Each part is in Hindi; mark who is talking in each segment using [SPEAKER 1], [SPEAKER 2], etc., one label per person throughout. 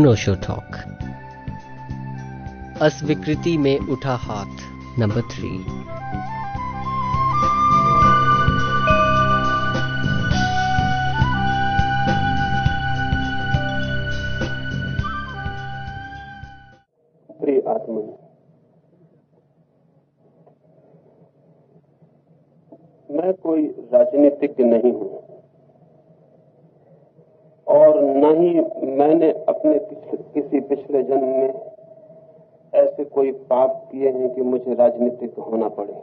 [SPEAKER 1] अनोशो टॉक अस्वीकृति में उठा हाथ। नंबर थ्री
[SPEAKER 2] प्रिय आत्मन मैं कोई राजनीतिज्ञ नहीं हूँ और न ही अपने किसी पिछले जन्म में ऐसे कोई पाप किए हैं कि मुझे राजनीतिक होना पड़े।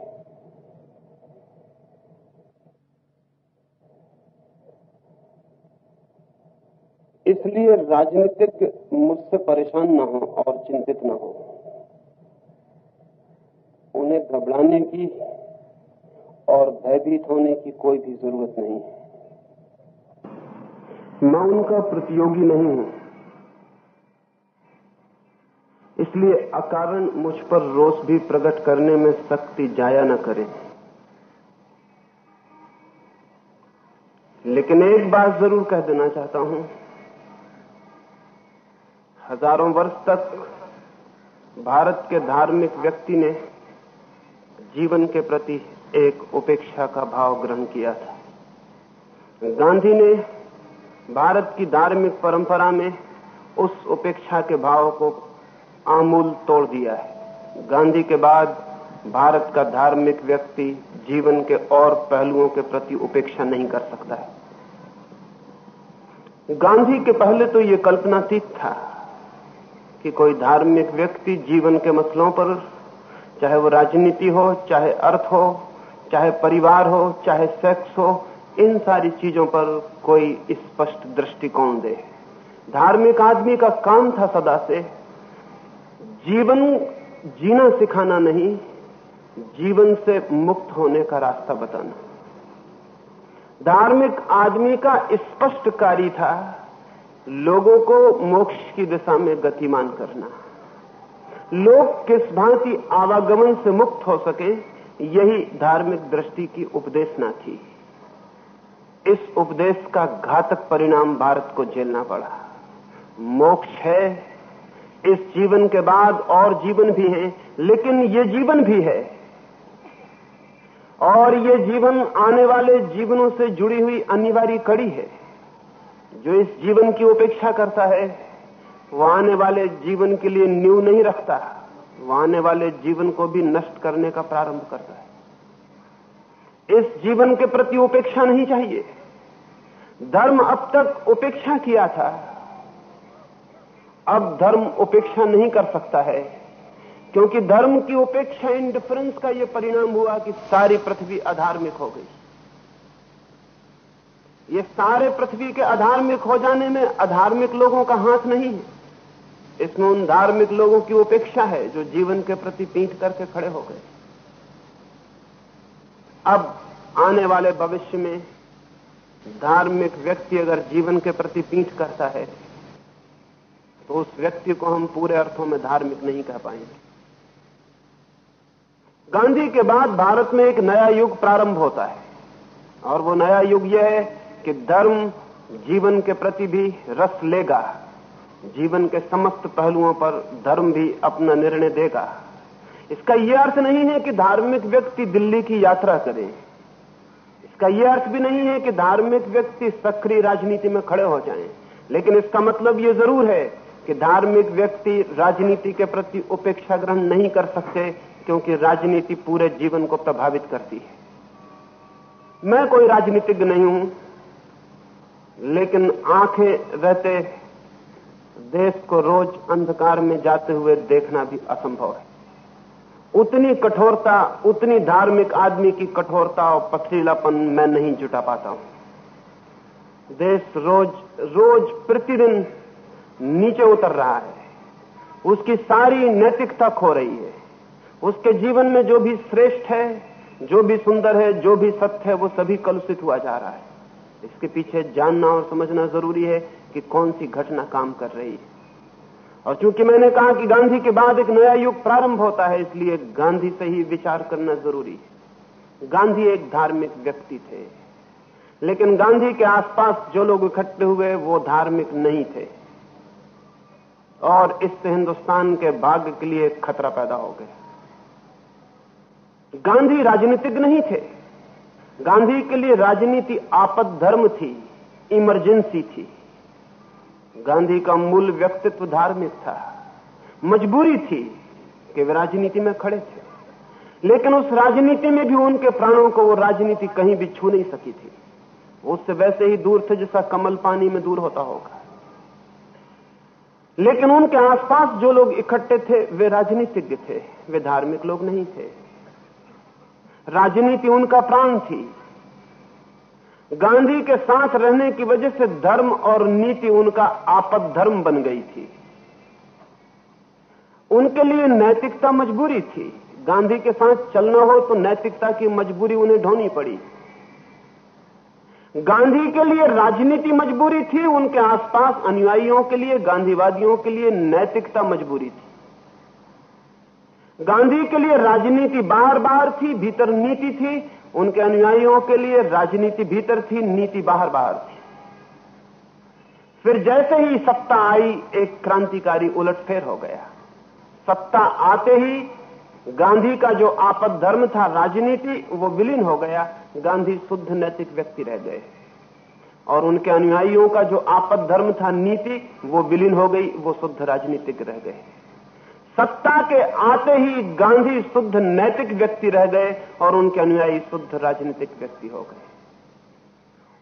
[SPEAKER 2] इसलिए राजनीतिक मुझसे परेशान न हो और चिंतित न हो। उन्हें घबराने की और भयभीत होने की कोई भी ज़रूरत नहीं है। मैं उनका प्रतियोगी नहीं हूँ। इसलिए अकारण मुझ पर रोष भी प्रकट करने में शक्ति जाया न करे। लेकिन एक बात ज़रूर कह देना चाहता हूँ। हज़ारों वर्ष तक भारत के धार्मिक व्यक्ति ने जीवन के प्रति एक उपेक्षा का भाव ग्रहण किया था। गांधी ने भारत की धार्मिक परंपरा में उस उपेक्षा के भाव को आमूल तोड़ दिया है। गांधी के बाद भारत का धार्मिक व्यक्ति जीवन के और पहलुओं के प्रति उपेक्षा नहीं कर सकता है। गांधी के पहले तो ये कल्पनातीत था कि कोई धार्मिक व्यक्ति जीवन के मसलों पर, चाहे वो राजनीति हो, चाहे अर्थ हो, चाहे परिवार हो, चाहे सेक्स हो, इन सारी चीज़ों पर कोई स्पष्ट दृष्टिकोण दे। धार्मिक आदमी का काम था सदा से जीवन जीना सिखाना नहीं, जीवन से मुक्त होने का रास्ता बताना। धार्मिक आदमी का स्पष्ट कार्य था लोगों को मोक्ष की दिशा में गतिमान करना। लोग किस भांति आवागमन से मुक्त हो सके, यही धार्मिक दृष्टि की उपदेशना थी। इस उपदेश का घातक परिणाम भारत को झेलना पड़ा। मोक्ष है इस जीवन के बाद और जीवन भी है, लेकिन ये जीवन भी है। और ये जीवन आने वाले जीवनों से जुड़ी हुई अनिवार्य कड़ी है। जो इस जीवन की उपेक्षा करता है, वो आने वाले जीवन के लिए न्यू नहीं रखता, वो आने वाले जीवन को भी नष्ट करने का प्रारंभ करता है। इस जीवन के प्रति उपेक्षा नहीं चाहिए। धर्म अब तक उपेक्षा किया था। अब धर्म उपेक्षा नहीं कर सकता है। क्योंकि धर्म की उपेक्षा इंडिफरेंस का यह परिणाम हुआ कि सारी पृथ्वी अधार्मिक हो गई। ये सारे पृथ्वी के अधार्मिक हो जाने में अधार्मिक लोगों का हाथ नहीं है। इसमें उन धार्मिक लोगों की उपेक्षा है जो जीवन के प्रति पीठ करके खड़े हो गए। अब आने वाले भविष्य में धार्मिक व्यक्ति अगर जीवन के प्रति पीठ करता है तो उस व्यक्ति को हम पूरे अर्थों में धार्मिक नहीं कह पाएँगे। गांधी के बाद भारत में एक नया युग प्रारंभ होता है। और वो नया युग यह है कि धर्म जीवन के प्रति भी रस लेगा। जीवन के समस्त पहलुओं पर धर्म भी अपना निर्णय देगा। इसका यह अर्थ नहीं है कि धार्मिक व्यक्ति दिल्ली की यात्रा करे। इसका यह अर्थ भी नहीं है कि धार्मिक व्यक्ति सक्रिय राजनीति में खड़े हो जाएँ, लेकिन इसका मतलब यह ज़रूर है कि धार्मिक व्यक्ति राजनीति के प्रति उपेक्षा ग्रहण नहीं कर सकते, क्योंकि राजनीति पूरे जीवन को प्रभावित करती है। मैं कोई राजनीतिज्ञ नहीं हूँ, लेकिन आँखें रहते देश को रोज अंधकार में जाते हुए देखना भी असंभव है। उतनी कठोरता, उतनी धार्मिक आदमी की कठोरता और पथरीलापन मैं नहीं जुटा पाता हूँ। देश रोज रोज प्रतिदिन नीचे उतर रहा है। उसकी सारी नैतिकता खो रही है। उसके जीवन में जो भी श्रेष्ठ है, जो भी सुंदर है, जो भी सत्य है, वो सभी कलुषित हुआ जा रहा है। इसके पीछे जानना और समझना ज़रूरी है कि कौन सी घटना काम कर रही है। और चूँकि मैंने कहा कि गांधी के बाद एक नया युग प्रारंभ होता है, इसलिए गांधी से ही विचार करना ज़रूरी है। गांधी एक धार्मिक व्यक्ति थे। लेकिन गांधी के आसपास जो लोग इकट्ठे हुए, वो धार्मिक नहीं थे। और इससे हिंदुस्तान के भाग्य के लिए खतरा पैदा हो गया। गांधी राजनीतिक नहीं थे। गांधी के लिए राजनीति आपद धर्म थी, इमरजेंसी थी। गांधी का मूल व्यक्तित्व धार्मिक था। मजबूरी थी कि वे राजनीति में खड़े थे। लेकिन उस राजनीति में भी उनके प्राणों को वो राजनीति कहीं भी छू नहीं सकी थी। उससे वैसे ही दूर थे जैसा कमल पानी में दूर होता होगा। लेकिन उनके आसपास जो लोग इकट्ठे थे, वे राजनीतिज्ञ थे, वे धार्मिक लोग नहीं थे। राजनीति उनका प्राण थी। गांधी के साथ रहने की वजह से धर्म और नीति उनका आपद धर्म बन गई थी। उनके लिए नैतिकता मजबूरी थी। गांधी के साथ चलना हो तो नैतिकता की मजबूरी उन्हें ढोनी पड़ी। गांधी के लिए राजनीति मजबूरी थी, उनके आसपास अनुयायियों के लिए, गांधीवादियों के लिए नैतिकता मजबूरी थी। गांधी के लिए राजनीति बाहर बाहर थी, भीतर नीति थी, उनके अनुयायियों के लिए राजनीति भीतर थी, नीति बाहर बाहर थी। फिर जैसे ही सत्ता आई, एक क्रांतिकारी उलटफेर हो गया। सत्ता आते ही गांधी का जो आपद धर्म था, राजनीति, वो विलीन हो गया। गांधी शुद्ध नैतिक व्यक्ति रह गए। और उनके अनुयायियों का जो आपद धर्म था नीति, वो विलीन हो गई, वो शुद्ध राजनीतिक रह गए। सत्ता के आते ही गांधी शुद्ध नैतिक व्यक्ति रह गए और उनके अनुयायी शुद्ध राजनीतिक व्यक्ति हो गए।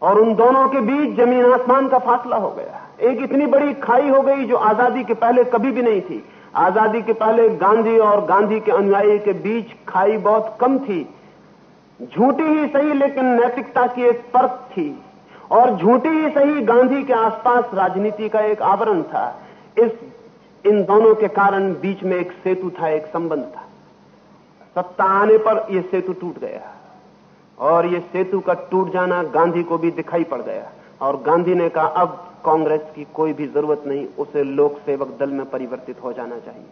[SPEAKER 2] और उन दोनों के बीच ज़मीन आसमान का फासला हो गया। एक इतनी बड़ी खाई हो गई जो आज़ादी के पहले कभी भी नहीं थी। आज़ादी के पहले गांधी और गांधी के अनुयायी के बीच खाई बहुत कम थी। झूठी ही सही, लेकिन नैतिकता की एक परत थी। और झूठी ही सही, गांधी के आसपास राजनीति का एक आवरण था। इस, इन दोनों के कारण बीच में एक सेतु था, एक संबंध था। सत्ता आने पर यह सेतु टूट गया। और यह सेतु का टूट जाना गांधी को भी दिखाई पड़ गया। और गांधी ने कहा, अब कांग्रेस की कोई भी ज़रूरत नहीं, उसे लोक सेवक दल में परिवर्तित हो जाना चाहिए।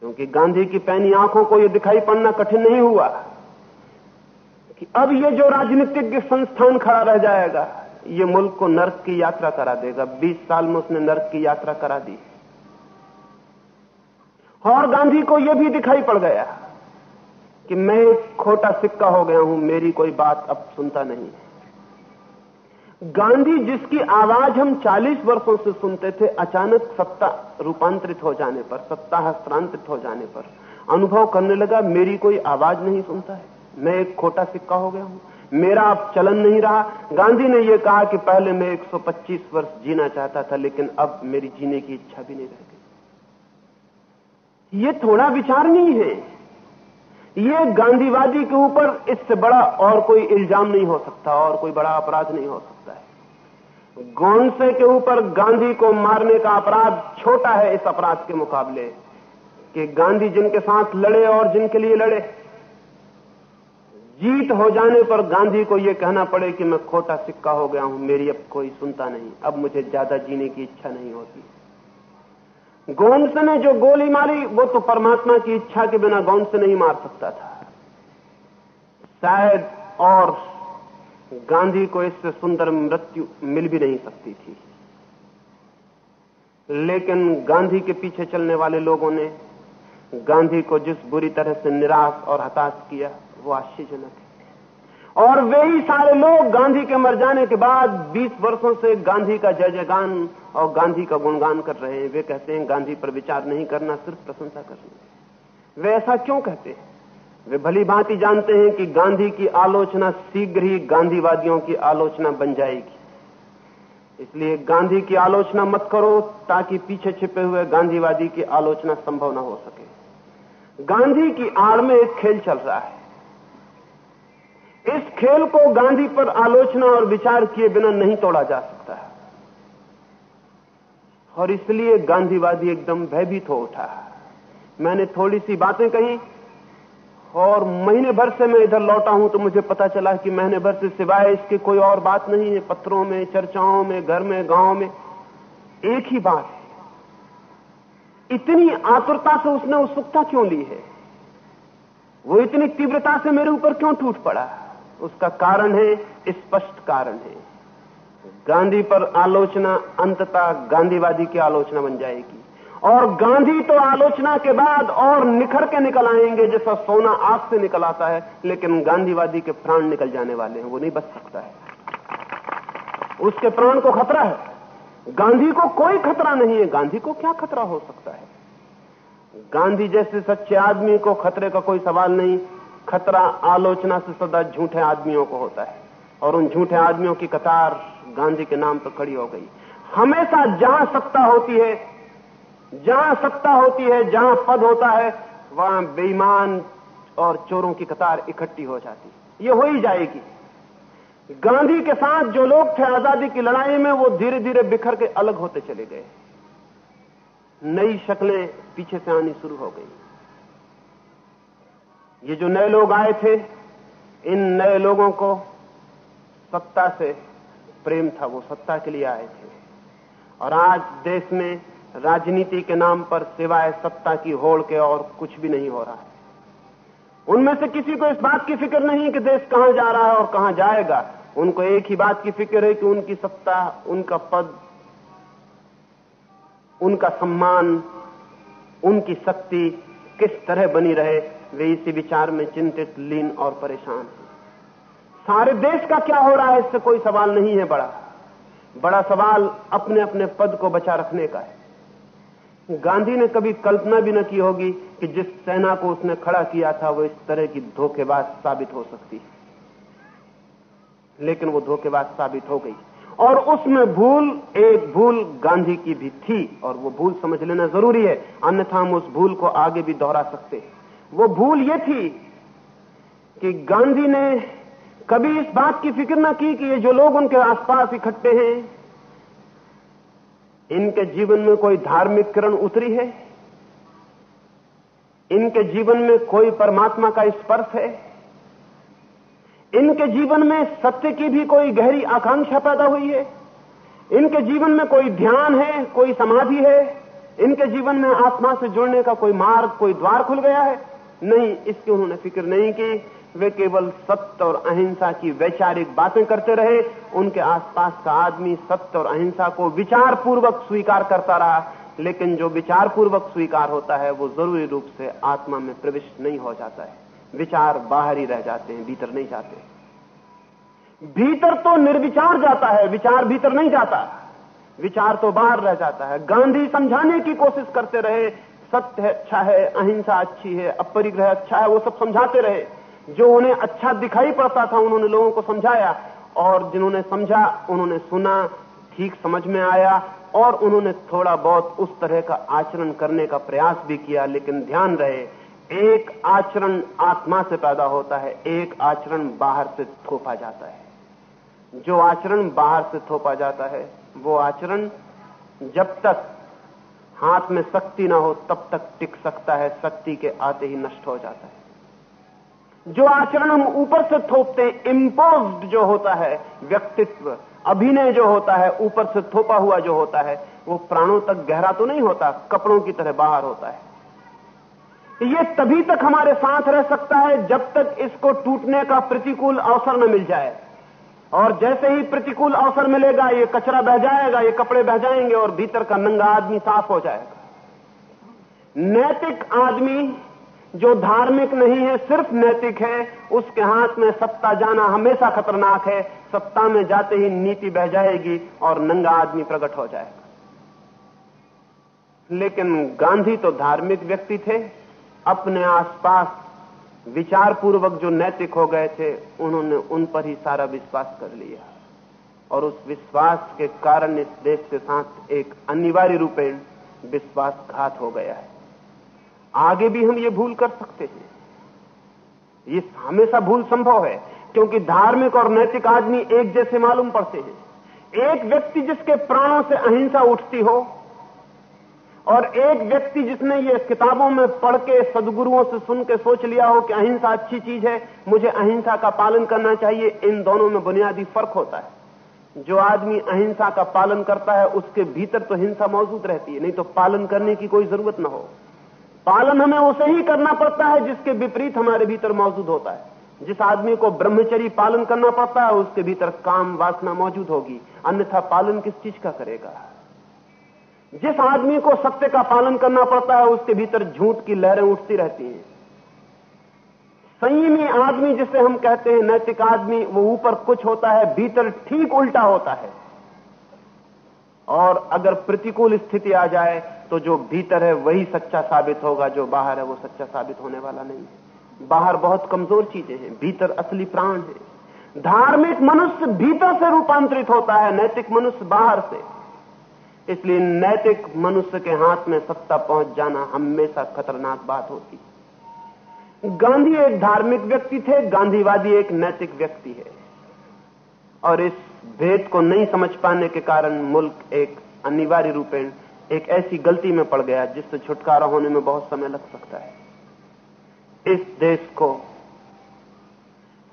[SPEAKER 2] क्योंकि गांधी की पैनी आँखों को यह दिखाई पड़ना कठिन नहीं हुआ। कि। अब ये जो राजनीतिक संस्थान खड़ा रह जाएगा, ये मुल्क को नर्क की यात्रा करा देगा। 20 साल में उसने नर्क की यात्रा करा दी। और गांधी को यह भी दिखाई पड़ गया कि मैं एक खोटा सिक्का हो गया हूँ, मेरी कोई बात अब सुनता नहीं गांधी जिसकी आवाज़ हम 40 वर्षों से सुनते थे, अचानक सत्ता रूपांतरित हो जाने पर, सत्ता हस्तांतरित हो जाने पर अनुभव करने लगा, मेरी कोई आवाज़ नहीं सुनता है। मैं एक खोटा सिक्का हो गया हूँ। मेरा अब चलन नहीं रहा। गांधी ने यह कहा कि पहले मैं 125 वर्ष जीना चाहता था, लेकिन अब मेरी जीने की इच्छा भी नहीं रह गई। ये थोड़ा विचार नहीं है। ये गांधीवादी के ऊपर इससे बड़ा और कोई इल्ज़ाम नहीं हो सकता, और कोई बड़ा अपराध नहीं हो सकता है। गोंसे के ऊपर गांधी को मारने का अपराध छोटा है इस अपराध के मुकाबले, कि गांधी जिनके साथ लड़े और जिनके लिए लड़े। जीत हो जाने पर गांधी को यह कहना पड़े कि मैं खोटा सिक्का हो गया हूँ, मेरी अब कोई सुनता नहीं, अब मुझे ज़्यादा जीने की इच्छा नहीं होती। गोंस ने जो गोली मारी, वो तो परमात्मा की इच्छा के बिना गोंस नहीं मार सकता था। शायद और गांधी को इससे सुंदर मृत्यु मिल भी नहीं सकती थी। लेकिन गांधी के पीछे चलने वाले लोगों ने गांधी को जिस बुरी तरह से निराश और हताश किया वो आश्चर्यजनक है। और वे ही सारे लोग गांधी के मर जाने के बाद 20 वर्षों से गांधी का जय जयगान और गांधी का गुणगान कर रहे हैं। वे कहते हैं, गांधी पर विचार नहीं करना, सिर्फ़ प्रशंसा करनी वे ऐसा क्यों कहते हैं? वे भली भांति जानते हैं कि गांधी की आलोचना शीघ्र ही गांधीवादियों की आलोचना बन जाएगी। इसलिए गांधी की आलोचना मत करो ताकि पीछे छिपे हुए गांधीवादी की आलोचना संभव न हो सके। गांधी की आड़ में एक खेल चल रहा है। इस खेल को गांधी पर आलोचना और विचार किए बिना नहीं तोड़ा जा सकता और इसलिए गांधीवादी एकदम भयभीत हो उठा मैंने थोड़ी सी बातें कही, और महीने भर से मैं इधर लौटा हूँ तो मुझे पता चला कि महीने भर से सिवाय इसके कोई और बात नहीं है। पत्रों में, चर्चाओं में, घर में, गाँव में, एक ही बात है। इतनी आतुरता से उसने उत्सुकता क्यों ली है? वो इतनी तीव्रता से मेरे ऊपर क्यों टूट पड़ा? उसका कारण है, स्पष्ट कारण है। गांधी पर आलोचना, अंततः गांधीवादी की आलोचना बन जाएगी। और गांधी तो आलोचना के बाद और निखर के निकल आएँगे, जैसा सोना आग से निकल आता है, लेकिन गांधीवादी के प्राण निकल जाने वाले हैं, वो नहीं बच सकता है। उसके प्राण को खतरा है। गांधी को कोई खतरा नहीं है। गांधी को क्या खतरा हो सकता है? गांधी जैसे सच्चे आदमी को खतरे का कोई सवाल नहीं खतरा आलोचना से सदा झूठे आदमियों को होता है। और उन झूठे आदमियों की कतार गांधी के नाम पर खड़ी हो गई। हमेशा जहाँ सत्ता होती है, जहाँ सत्ता होती है, जहाँ पद होता है, वहाँ बेईमान और चोरों की कतार इकट्ठी हो जाती है। ये हो ही जाएगी। गांधी के साथ जो लोग थे आज़ादी की लड़ाई में, वो धीरे धीरे बिखर के अलग होते चले गए। नई शक्लें पीछे से आनी शुरू हो गई। ये जो नए लोग आए थे, इन नए लोगों को सत्ता से प्रेम था, वो सत्ता के लिए आए थे। और आज देश में राजनीति के नाम पर सिवाय सत्ता की होड़ के और कुछ भी नहीं हो रहा है। उनमें से किसी को इस बात की फ़िक्र नहीं कि देश कहाँ जा रहा है और कहाँ जाएगा। उनको एक ही बात की फ़िक्र है कि उनकी सत्ता, उनका पद, उनका सम्मान, उनकी शक्ति किस तरह बनी रहे वे इसी विचार में चिंतित, लीन और परेशान सारे देश का क्या हो रहा है, इससे कोई सवाल नहीं है बड़ा। बड़ा सवाल अपने अपने पद को बचा रखने का है। गांधी ने कभी कल्पना भी न की होगी कि जिस सेना को उसने खड़ा किया था, वो इस तरह की धोखेबाज साबित हो सकती है। लेकिन वो धोखेबाज साबित हो गई। और उसमें भूल, एक भूल गांधी की भी थी, और वो भूल समझ लेना ज़रूरी है। अन्यथा हम उस भूल को आगे भी दोहरा सकते हैं। वो भूल ये थी कि गांधी ने कभी इस बात की फ़िक्र न की कि ये जो लोग उनके आसपास इकट्ठे हैं, इनके जीवन में कोई धार्मिक किरण उतरी है? इनके जीवन में कोई परमात्मा का स्पर्श है? इनके जीवन में सत्य की भी कोई गहरी आकांक्षा पैदा हुई है? इनके जीवन में कोई ध्यान है, कोई समाधि है? इनके जीवन में आत्मा से जुड़ने का कोई मार्ग, कोई द्वार खुल गया है? नहीं, इसकी उन्होंने फ़िक्र नहीं की। वे केवल सत्य और अहिंसा की वैचारिक बातें करते रहे। उनके आसपास का आदमी सत्य और अहिंसा को विचार पूर्वक स्वीकार करता रहा। लेकिन जो विचार पूर्वक स्वीकार होता है, वो ज़रूरी रूप से आत्मा में प्रविष्ट नहीं हो जाता है। विचार बाहर ही रह जाते हैं, भीतर नहीं जाते। भीतर तो निर्विचार जाता है, विचार भीतर नहीं जाता। विचार तो बाहर रह जाता है। गांधी समझाने की कोशिश करते रहे सत्य अच्छा है, अहिंसा अच्छी है, अपरिग्रह अच्छा है, वो सब समझाते रहे। जो उन्हें अच्छा दिखाई पड़ता था, उन्होंने लोगों को समझाया। और जिन्होंने समझा, उन्होंने सुना, ठीक समझ में आया। और उन्होंने थोड़ा बहुत उस तरह का आचरण करने का प्रयास भी किया, लेकिन ध्यान रहे, एक आचरण आत्मा से पैदा होता है, एक आचरण बाहर से थोपा जाता है। जो आचरण बाहर से थोपा जाता है, वो आचरण जब तक हाथ में शक्ति ना हो, तब तक टिक सकता है, शक्ति के आते ही नष्ट हो जाता है। जो आचरण हम ऊपर से थोपते हैं इम्पोज जो होता है, व्यक्तित्व, अभिनय जो होता है, ऊपर से थोपा हुआ जो होता है, वो प्राणों तक गहरा तो नहीं होता, कपड़ों की तरह बाहर होता है। ये तभी तक हमारे साथ रह सकता है जब तक इसको टूटने का प्रतिकूल अवसर न मिल जाए। और जैसे ही प्रतिकूल अवसर मिलेगा, ये कचरा बह जाएगा, ये कपड़े बह जाएँगे और भीतर का नंगा आदमी साफ़ हो जाएगा। नैतिक आदमी जो धार्मिक नहीं है, सिर्फ़ नैतिक है, उसके हाथ में सत्ता जाना हमेशा खतरनाक है। सत्ता में जाते ही नीति बह जाएगी और नंगा आदमी प्रकट हो जाएगा। लेकिन गांधी तो धार्मिक व्यक्ति थे, अपने आसपास विचार पूर्वक जो नैतिक हो गए थे, उन्होंने उन पर ही सारा विश्वास कर लिया। और उस विश्वास के कारण इस देश के साथ एक अनिवार्य रूपेण विश्वासघात हो गया है। आगे भी हम ये भूल कर सकते हैं। ये हमेशा भूल संभव है, क्योंकि धार्मिक और नैतिक आदमी एक जैसे मालूम पड़ते हैं। एक व्यक्ति जिसके प्राणों से अहिंसा उठती हो और एक व्यक्ति जिसने ये किताबों में पढ़ के सदगुरुओं से सुन के सोच लिया हो कि अहिंसा अच्छी चीज़ है, मुझे अहिंसा का पालन करना चाहिए, इन दोनों में बुनियादी फ़र्क होता है। जो आदमी अहिंसा का पालन करता है, उसके भीतर तो हिंसा मौजूद रहती है, नहीं तो पालन करने की कोई ज़रूरत न हो। पालन हमें उसे ही करना पड़ता है जिसके विपरीत हमारे भीतर मौजूद होता है। जिस आदमी को ब्रह्मचरी पालन करना पड़ता है, उसके भीतर काम वासना मौजूद होगी, अन्यथा पालन किस चीज़ का करेगा? जिस आदमी को सत्य का पालन करना पड़ता है, उसके भीतर झूठ की लहरें उठती रहती हैं। संयमी आदमी, जिसे हम कहते हैं नैतिक आदमी, वो ऊपर कुछ होता है, भीतर ठीक उल्टा होता है। और अगर प्रतिकूल स्थिति आ जाए तो जो भीतर है, वही सच्चा साबित होगा, जो बाहर है, वो सच्चा साबित होने वाला नहीं है। बाहर बहुत कमज़ोर चीज़ें हैं, भीतर असली प्राण है। धार्मिक मनुष्य भीतर से रूपांतरित होता है, नैतिक मनुष्य बाहर से। इसलिए नैतिक मनुष्य के हाथ में सत्ता पहुँच जाना हमेशा खतरनाक बात होती गांधी एक धार्मिक व्यक्ति थे, गांधीवादी एक नैतिक व्यक्ति है। और इस भेद को नहीं समझ पाने के कारण मुल्क एक अनिवार्य रूपेण एक ऐसी गलती में पड़ गया जिससे छुटकारा होने में बहुत समय लग सकता है। इस देश को,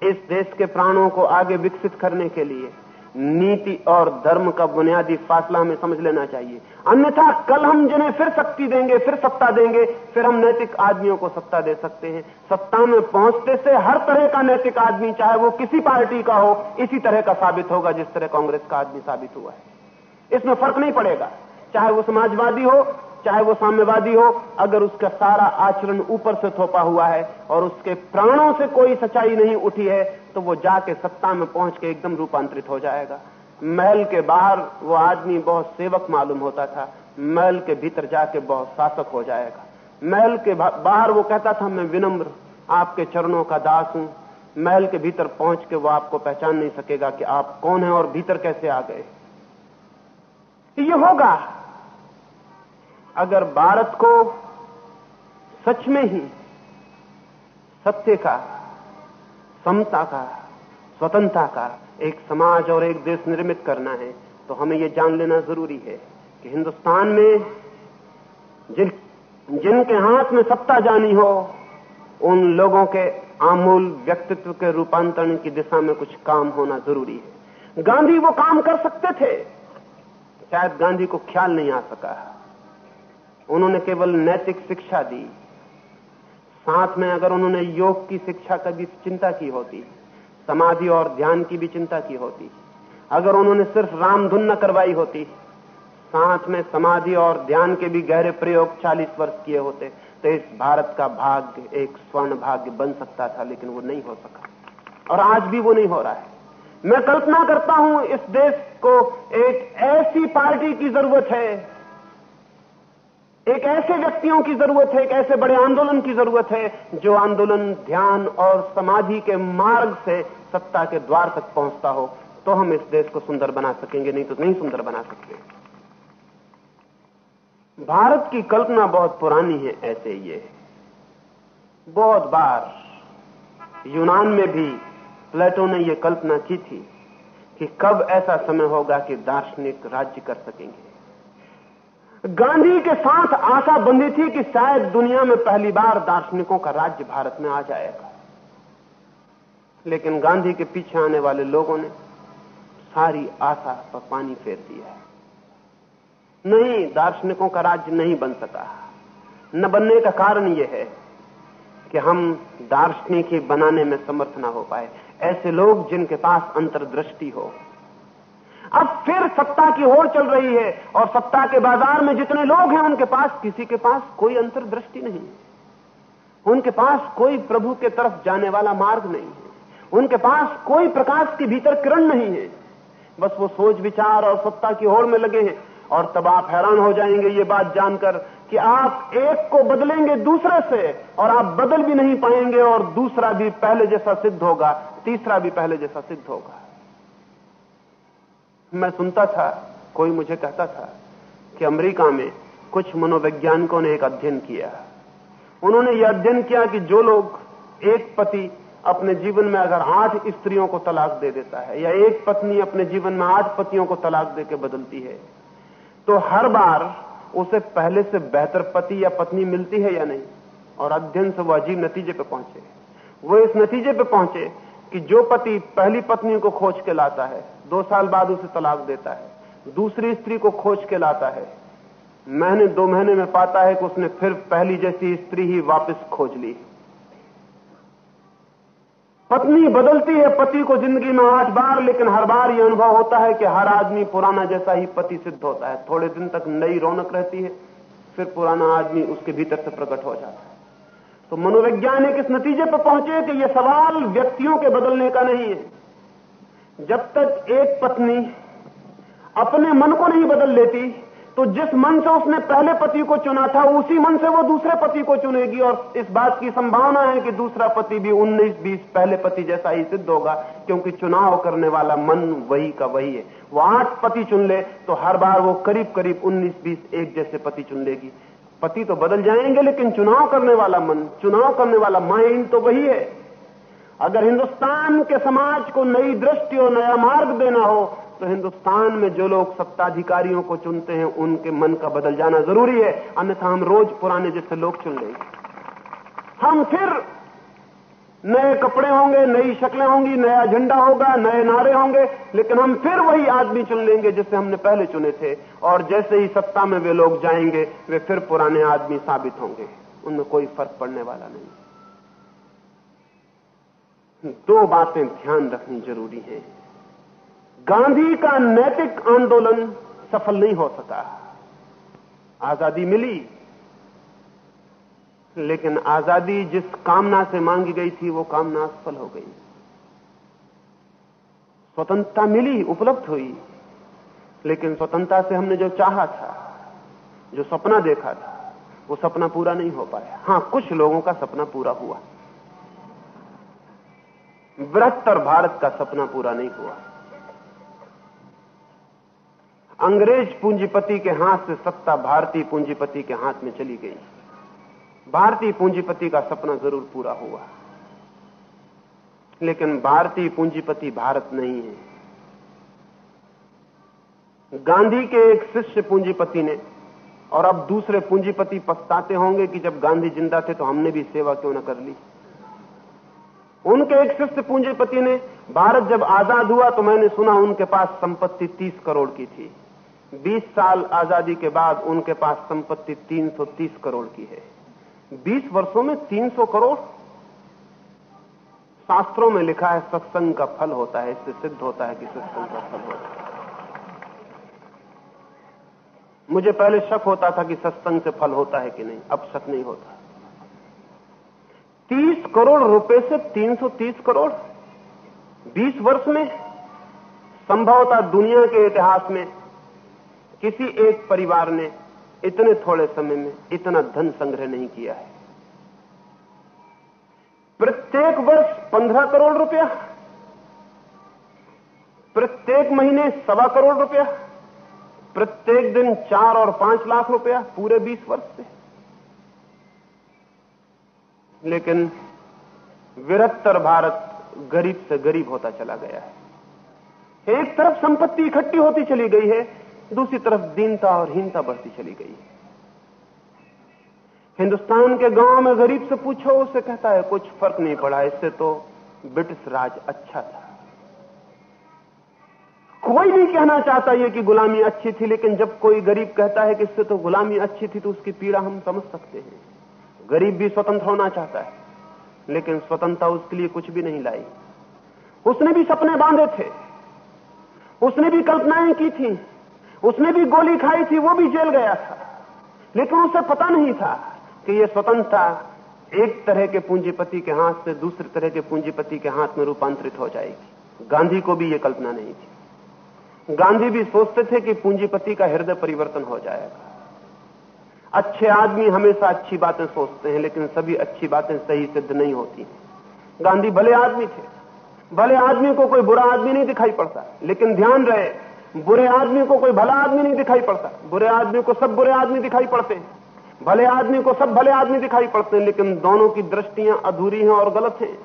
[SPEAKER 2] इस देश के प्राणों को आगे विकसित करने के लिए नीति और धर्म का बुनियादी फासला हमें समझ लेना चाहिए। अन्यथा कल हम जिन्हें फिर शक्ति देंगे, फिर सत्ता देंगे, फिर हम नैतिक आदमियों को सत्ता दे सकते हैं। सत्ता में पहुँचते से हर तरह का नैतिक आदमी, चाहे वो किसी पार्टी का हो, इसी तरह का साबित होगा जिस तरह कांग्रेस का आदमी साबित हुआ है। इसमें फ़र्क नहीं पड़ेगा। चाहे वो समाजवादी हो चाहे वो साम्यवादी हो, अगर उसका सारा आचरण ऊपर से थोपा हुआ है और उसके प्राणों से कोई सच्चाई नहीं उठी है तो वो जाके सत्ता में पहुँच के एकदम रूपांतरित हो जाएगा। महल के बाहर वो आदमी बहुत सेवक मालूम होता था। महल के भीतर जाके बहुत शासक हो जाएगा। महल के बाहर वो कहता था, मैं विनम्र, आपके चरणों का दास हूँ। महल के भीतर पहुँच के वो आपको पहचान नहीं सकेगा कि आप कौन है और भीतर कैसे आ गए। ये होगा। अगर भारत को सच में ही सत्य का, समता का, स्वतंत्रता का एक समाज और एक देश निर्मित करना है तो हमें यह जान लेना ज़रूरी है कि हिंदुस्तान में जिन, जिनके हाथ में सत्ता जानी हो, उन लोगों के आमूल व्यक्तित्व के रूपांतरण की दिशा में कुछ काम होना ज़रूरी है। गांधी वो काम कर सकते थे, शायद गांधी को ख्याल नहीं आ सका। उन्होंने केवल नैतिक शिक्षा दी। साथ में अगर उन्होंने योग की शिक्षा का भी चिंता की होती, समाधि और ध्यान की भी चिंता की होती, अगर उन्होंने सिर्फ़ रामधुन न करवाई होती, साथ में समाधि और ध्यान के भी गहरे प्रयोग 40 वर्ष किए होते तो इस भारत का भाग्य एक स्वर्ण भाग्य बन सकता था, लेकिन वो नहीं हो सका। और आज भी वो नहीं हो रहा है। मैं कल्पना करता हूँ, इस देश को एक ऐसी पार्टी की ज़रूरत है एक ऐसे व्यक्तियों की ज़रूरत है, एक ऐसे बड़े आंदोलन की ज़रूरत है, जो आंदोलन ध्यान और समाधि के मार्ग से सत्ता के द्वार तक पहुँचता हो तो हम इस देश को सुंदर बना सकेंगे, नहीं तो नहीं सुंदर बना सकते भारत की कल्पना बहुत पुरानी है, ऐसे ये बहुत बार यूनान में भी प्लेटो ने यह कल्पना की थी कि कब ऐसा समय होगा कि दार्शनिक राज्य कर सकेंगे। गांधी के साथ आशा बंधी थी कि शायद दुनिया में पहली बार दार्शनिकों का राज्य भारत में आ जाएगा। लेकिन गांधी के पीछे आने वाले लोगों ने सारी आशा पर पानी फेर दिया नहीं, दार्शनिकों का राज्य नहीं बन सका। न बनने का कारण यह है कि हम दार्शनिक ही बनाने में समर्थ ना हो पाए। ऐसे लोग जिनके पास अंतर्दृष्टि हो अब फिर सत्ता की होड़ चल रही है और सत्ता के बाज़ार में जितने लोग हैं, उनके पास किसी के पास कोई अंतर्दृष्टि नहीं उनके पास कोई प्रभु के तरफ़ जाने वाला मार्ग नहीं है। उनके पास कोई प्रकाश के भीतर किरण नहीं है। बस वो सोच विचार और सत्ता की होड़ में लगे हैं और तब आप हैरान हो जाएँगे ये बात जानकर कि आप एक को बदलेंगे दूसरे से और आप बदल भी नहीं पाएँगे और दूसरा भी पहले जैसा सिद्ध होगा, तीसरा भी पहले जैसा सिद्ध होगा। मैं सुनता था, कोई मुझे कहता था कि अमेरिका में कुछ मनोवैज्ञानिकों ने एक अध्ययन किया। उन्होंने यह अध्ययन किया कि जो लोग एक पति अपने जीवन में अगर आठ स्त्रियों को तलाक दे देता है, या एक पत्नी अपने जीवन में आठ पतियों को तलाक देकर बदलती है तो हर बार उसे पहले से बेहतर पति या पत्नी मिलती है या नहीं? और अध्ययन से वो अजीब नतीजे पर पहुँचे। वो इस नतीजे पे पहुँचे कि जो पति पहली पत्नी को खोज के लाता है दो साल बाद उसे तलाक देता है। दूसरी स्त्री को खोज के लाता है। महीने, दो महीने में पाता है कि उसने फिर पहली जैसी स्त्री ही वापस खोज ली। पत्नी बदलती है, पति को ज़िंदगी में आठ बार, लेकिन हर बार यह अनुभव होता है कि हर आदमी पुराना जैसा ही पति सिद्ध होता है। थोड़े दिन तक नई रौनक रहती है, फिर पुराना आदमी उसके भीतर से प्रकट हो जाता है। तो मनोवैज्ञानिक इस नतीजे पर पहुँचे कि यह सवाल व्यक्तियों के बदलने का नहीं है। जब तक एक पत्नी अपने मन को नहीं बदल लेती तो जिस मन से उसने पहले पति को चुना था, उसी मन से वो दूसरे पति को चुनेगी। और इस बात की संभावना है कि दूसरा पति भी 19-20 पहले पति जैसा ही सिद्ध होगा, क्योंकि चुनाव करने वाला मन वही का वही है। वो आठ पति चुन ले तो हर बार वो करीब करीब 19-20 एक जैसे पति चुन लेगी। पति तो बदल जाएँगे, लेकिन चुनाव करने वाला मन, चुनाव करने वाला माइंड तो वही है। अगर हिंदुस्तान के समाज को नई दृष्टि और नया मार्ग देना हो तो हिंदुस्तान में जो लोग सत्ताधिकारियों को चुनते हैं, उनके मन का बदल जाना ज़रूरी है। अन्यथा हम रोज पुराने जैसे लोग चुन लेंगे। हम फिर नए कपड़े होंगे, नई शक्लें होंगी, नया झंडा होगा, नए नारे होंगे, लेकिन हम फिर वही आदमी चुन लेंगे जिसे हमने पहले चुने थे। और जैसे ही सत्ता में वे लोग जाएँगे, वे फिर पुराने आदमी साबित होंगे। उनमें कोई फ़र्क पड़ने वाला नहीं। दो बातें ध्यान रखनी ज़रूरी है। गांधी का नैतिक आंदोलन सफल नहीं हो सका। आज़ादी मिली, लेकिन आज़ादी जिस कामना से मांगी गई थी, वो कामना सफल हो गई। स्वतंत्रता मिली, उपलब्ध हुई, लेकिन स्वतंत्रता से हमने जो चाहा था, जो सपना देखा था, वो सपना पूरा नहीं हो पाया। हाँ, कुछ लोगों का सपना पूरा हुआ। बृहत्तर भारत का सपना पूरा नहीं हुआ। अंग्रेज़ पूंजीपति के हाथ से सत्ता भारतीय पूंजीपति के हाथ में चली गई। भारतीय पूंजीपति का सपना ज़रूर पूरा हुआ। लेकिन भारतीय पूंजीपति भारत नहीं है। गांधी के एक शिष्य पूंजीपति ने, और अब दूसरे पूंजीपति पछताते होंगे कि जब गांधी ज़िंदा थे तो हमने भी सेवा क्यों न कर ली? उनके एक शिष्य पूंजीपति ने, भारत जब आज़ाद हुआ तो मैंने सुना उनके पास संपत्ति 30 करोड़ की थी। 20 साल आज़ादी के बाद उनके पास संपत्ति 330 करोड़ की है। 20 वर्षों में 300 करोड़? शास्त्रों में लिखा है, सत्संग का फल होता है, इससे सिद्ध होता है कि सत्संग का फल होता है। मुझे पहले शक होता था कि सत्संग से फल होता है कि नहीं, अब शक नहीं होता। 30 करोड़ रुपए से 330 करोड़। 20 वर्ष में, संभवतः दुनिया के इतिहास में, किसी एक परिवार ने इतने थोड़े समय में इतना धन संग्रह नहीं किया है। प्रत्येक वर्ष 15 करोड़ रुपया, प्रत्येक महीने सवा करोड़ रुपया, प्रत्येक दिन चार और पाँच लाख रुपया, पूरे 20 वर्ष से। लेकिन विरत्तर भारत गरीब से गरीब होता चला गया है। एक तरफ़ संपत्ति इकट्ठी होती चली गई है, दूसरी तरफ़ दीनता और हीनता बढ़ती चली गई है। हिंदुस्तान के गाँव में गरीब से पूछो, उसे कहता है, कुछ फ़र्क नहीं पड़ा, इससे तो ब्रिटिश राज अच्छा था। कोई नहीं कहना चाहता ये कि गुलामी अच्छी थी, लेकिन जब कोई गरीब कहता है कि इससे तो गुलामी अच्छी थी तो उसकी पीड़ा हम समझ सकते हैं। गरीब भी स्वतंत्र होना चाहता है, लेकिन स्वतंत्रता उसके लिए कुछ भी नहीं लाई। उसने भी सपने बांधे थे, उसने भी कल्पनाएँ की थी, उसने भी गोली खाई थी, वो भी जेल गया था। लेकिन उसे पता नहीं था कि यह स्वतंत्रता एक तरह के पूंजीपति के हाथ से दूसरे तरह के पूंजीपति के हाथ में रूपांतरित हो जाएगी। गांधी को भी यह कल्पना नहीं थी। गांधी भी सोचते थे कि पूंजीपति का हृदय परिवर्तन हो जाएगा। अच्छे आदमी हमेशा अच्छी बातें सोचते हैं, लेकिन सभी अच्छी बातें सही सिद्ध नहीं होती। गांधी भले आदमी थे, भले आदमी को कोई बुरा आदमी नहीं दिखाई पड़ता, लेकिन ध्यान रहे, बुरे आदमी को कोई भला आदमी नहीं दिखाई पड़ता। बुरे आदमी को सब बुरे आदमी दिखाई पड़ते हैं, भले आदमी को सब भले आदमी दिखाई पड़ते हैं, लेकिन दोनों की दृष्टियाँ अधूरी हैं और गलत हैं।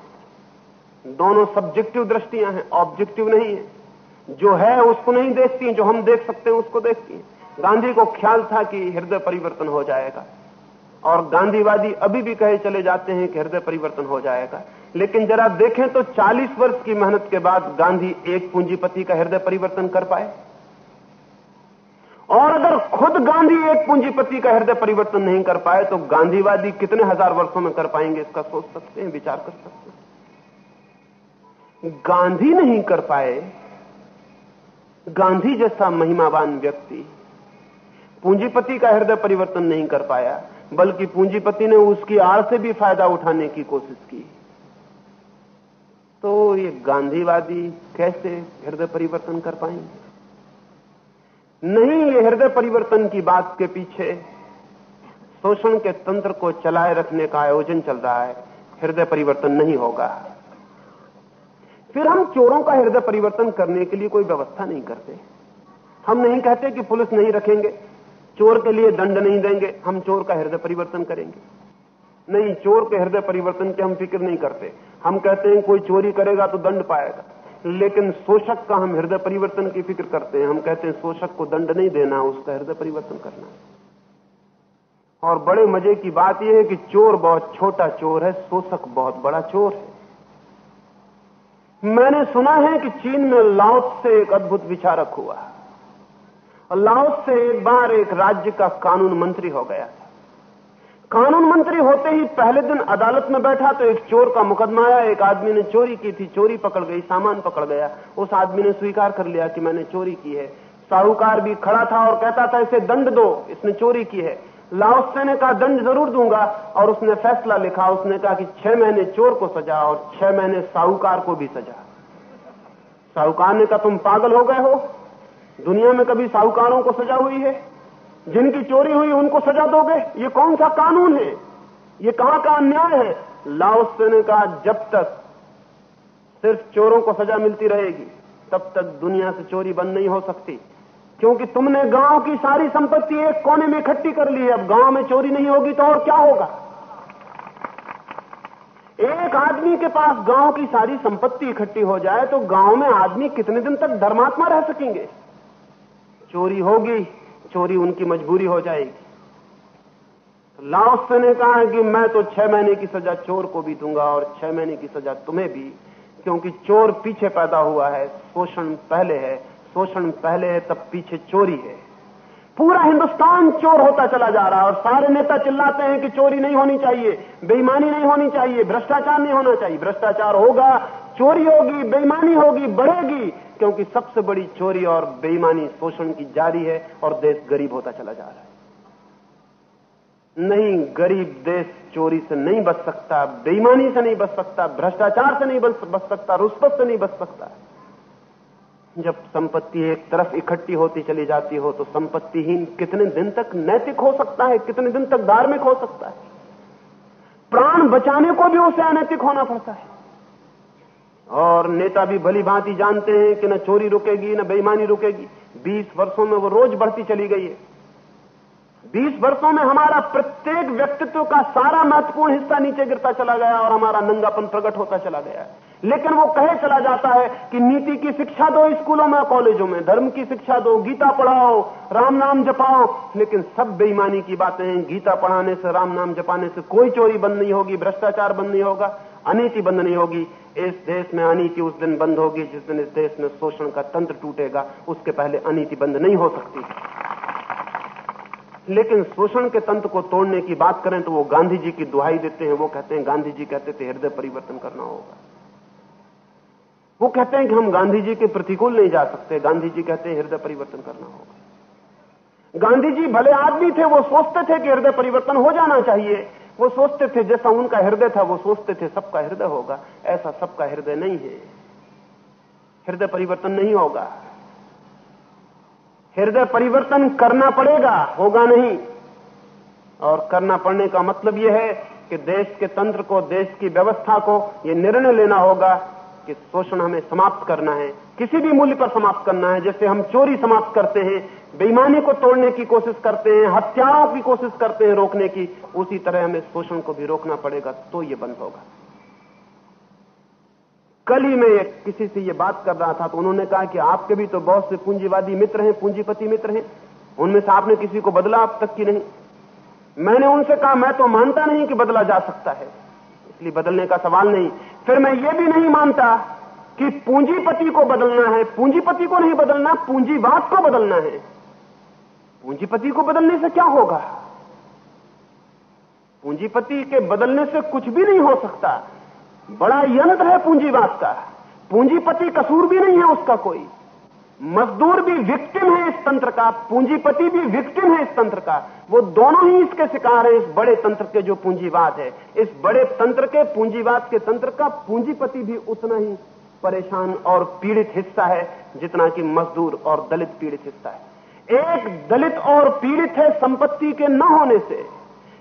[SPEAKER 2] दोनों सब्जेक्टिव दृष्टियाँ हैं ऑब्जेक्टिव नहीं है। जो है उसको नहीं देखती जो हम देख सकते हैं, उसको देखती हैं। गांधी को ख्याल था कि हृदय परिवर्तन हो जाएगा। और गांधीवादी अभी भी कहे चले जाते हैं कि हृदय परिवर्तन हो जाएगा। लेकिन जरा देखें तो 40 वर्ष की मेहनत के बाद गांधी एक पूंजीपति का हृदय परिवर्तन कर पाए। और अगर खुद गांधी एक पूंजीपति का हृदय परिवर्तन नहीं कर पाए तो गांधीवादी कितने हज़ार वर्षों में कर पाएँगे, इसका सोच सकते हैं, विचार कर सकते हैं। गांधी नहीं कर पाए। गांधी जैसा महिमावान व्यक्ति पूंजीपति का हृदय परिवर्तन नहीं कर पाया, बल्कि पूंजीपति ने उसकी आड़ से भी फ़ायदा उठाने की कोशिश की। तो ये गांधीवादी कैसे हृदय परिवर्तन कर पाएँगे? नहीं, ये हृदय परिवर्तन की बात के पीछे शोषण के तंत्र को चलाए रखने का आयोजन चल रहा है, हृदय परिवर्तन नहीं होगा। फिर हम चोरों का हृदय परिवर्तन करने के लिए कोई व्यवस्था नहीं करते। हम नहीं कहते कि पुलिस नहीं रखेंगे। चोर के लिए दंड नहीं देंगे, हम चोर का हृदय परिवर्तन करेंगे। नहीं, चोर के हृदय परिवर्तन की हम फ़िक्र नहीं करते। हम कहते हैं, कोई चोरी करेगा तो दंड पाएगा। लेकिन शोषक का हम हृदय परिवर्तन की फ़िक्र करते हैं। हम कहते हैं, शोषक को दंड नहीं देना, उसका हृदय परिवर्तन करना। और बड़े मज़े की बात यह है कि चोर बहुत छोटा चोर है, शोषक बहुत बड़ा चोर है। मैंने सुना है कि चीन में लाओस से एक अद्भुत विचारक हुआ। और लाओस से एक बार एक राज्य का कानून मंत्री हो गया था। कानून मंत्री होते ही पहले दिन अदालत में बैठा तो एक चोर का मुकदमा आया। एक आदमी ने चोरी की थी, चोरी पकड़ गई, सामान पकड़ गया। उस आदमी ने स्वीकार कर लिया कि मैंने चोरी की है। साहूकार भी खड़ा था और कहता था, इसे दंड दो, इसने चोरी की है। लाओसे ने कहा, दंड ज़रूर दूँगा। और उसने फैसला लिखा, उसने कहा कि छह महीने चोर को सजा और छह महीने साहूकार को भी सजा। साहूकार ने कहा, तुम पागल हो गए हो? दुनिया में कभी साहूकारों को सजा हुई है? जिनकी चोरी हुई उनको सजा दोगे? ये कौन सा कानून है? ये कहाँ का अन्याय है? लाओसे ने कहा जब तक सिर्फ़ चोरों को सजा मिलती रहेगी, तब तक दुनिया से चोरी बंद नहीं हो सकती। क्योंकि तुमने गाँव की सारी संपत्ति एक कोने में इकट्ठी कर ली है। अब गाँव में चोरी नहीं होगी तो और क्या होगा? एक आदमी के पास गाँव की सारी संपत्ति इकट्ठी हो जाए तो गाँव में आदमी कितने दिन तक धर्मात्मा रह सकेंगे? चोरी होगी, चोरी उनकी मजबूरी हो जाएगी। लाओस ने कहा कि मैं तो छह महीने की सजा चोर को भी दूँगा और छह महीने की सजा तुम्हें भी, क्योंकि चोर पीछे पैदा हुआ है, शोषण पहले है, शोषण पहले है, तब पीछे चोरी है। पूरा हिंदुस्तान चोर होता चला जा रहा है और सारे नेता चिल्लाते हैं कि चोरी नहीं होनी चाहिए, बेईमानी नहीं होनी चाहिए, भ्रष्टाचार नहीं होना चाहिए। भ्रष्टाचार होगा चोरी होगी, बेईमानी होगी, बढ़ेगी, क्योंकि सबसे बड़ी चोरी और बेईमानी शोषण की जारी है और देश गरीब होता चला जा रहा है। नहीं, गरीब देश चोरी से नहीं बच सकता, बेईमानी से नहीं बच सकता, भ्रष्टाचार से नहीं बच सकता रुष्पत से नहीं बच सकता। जब संपत्ति एक तरफ़ इकट्ठी होती चली जाती हो तो संपत्तिहीन कितने दिन तक नैतिक हो सकता है, कितने दिन तक धार्मिक हो सकता है। प्राण बचाने को भी उसे अनैतिक होना पड़ता है। और नेता भी भली भांति जानते हैं कि न चोरी रुकेगी, न बेईमानी रुकेगी। बीस वर्षों में वो रोज बढ़ती चली गई है। बीस वर्षों में हमारा प्रत्येक व्यक्तित्व का सारा महत्वपूर्ण हिस्सा नीचे गिरता चला गया और हमारा नंगापन प्रकट होता चला गया लेकिन वो कहे चला जाता है कि नीति की शिक्षा दो स्कूलों में, कॉलेजों में, धर्म की शिक्षा दो, गीता पढ़ाओ, राम नाम जपाओ। लेकिन सब बेईमानी की बातें हैं। गीता पढ़ाने से, राम नाम जपाने से कोई चोरी बंद नहीं होगी, भ्रष्टाचार बंद नहीं होगा। अनिति बंद नहीं होगी। इस देश में अनिति उस दिन बंद होगी जिस दिन इस देश में शोषण का तंत्र टूटेगा, उसके पहले अनिति बंद नहीं हो सकती। लेकिन शोषण के तंत्र को तोड़ने की बात करें तो वो गांधी जी की दुहाई देते हैं। वो कहते हैं, गांधी जी कहते थे, हृदय परिवर्तन करना होगा। वो कहते हैं कि हम गांधी जी के प्रतिकूल नहीं जा सकते। गांधी जी कहते हैं, हृदय परिवर्तन करना होगा। गांधी जी भले आदमी थे, वो सोचते थे कि हृदय परिवर्तन हो जाना चाहिए। वो सोचते थे जैसा उनका हृदय था, वो सोचते थे सबका हृदय होगा। ऐसा सबका हृदय नहीं है। हृदय परिवर्तन नहीं होगा। हृदय परिवर्तन करना पड़ेगा, होगा नहीं। और करना पड़ने का मतलब यह है कि देश के तंत्र को, देश की व्यवस्था को यह निर्णय लेना होगा कि शोषण हमें समाप्त करना है। किसी भी मूल्य पर समाप्त करना है। जैसे हम चोरी समाप्त करते हैं बेईमानी को तोड़ने की कोशिश करते हैं, हत्याओं की कोशिश करते हैं रोकने की, उसी तरह हमें शोषण को भी रोकना पड़ेगा तो ये बंद होगा। कल ही मैं किसी से ये बात कर रहा था तो उन्होंने कहा कि आपके भी तो बहुत से पूंजीवादी मित्र हैं, पूंजीपति मित्र हैं, उनमें से आपने किसी को बदला अब तक की नहीं। मैंने उनसे कहा, मैं तो मानता नहीं कि बदला जा सकता है। इसलिए बदलने का सवाल नहीं। फिर मैं ये भी नहीं मानता कि पूंजीपति को बदलना है, पूंजीपति को नहीं बदलना, पूंजीवाद को बदलना है। पूंजीपति को बदलने से क्या होगा? पूंजीपति के बदलने से कुछ भी नहीं हो सकता। बड़ा यंत्र है पूंजीवाद का। पूंजीपति कसूर भी नहीं है उसका कोई। मजदूर भी विक्टिम है इस तंत्र का। पूंजीपति भी विक्टिम है इस तंत्र का। वो दोनों ही इसके शिकार हैं, इस बड़े तंत्र के जो पूंजीवाद है। इस बड़े तंत्र के पूंजीवाद के तंत्र का पूंजीपति भी उतना ही परेशान और पीड़ित हिस्सा है, जितना कि मजदूर और दलित पीड़ित हिस्सा है। एक दलित और पीड़ित है संपत्ति के न होने से।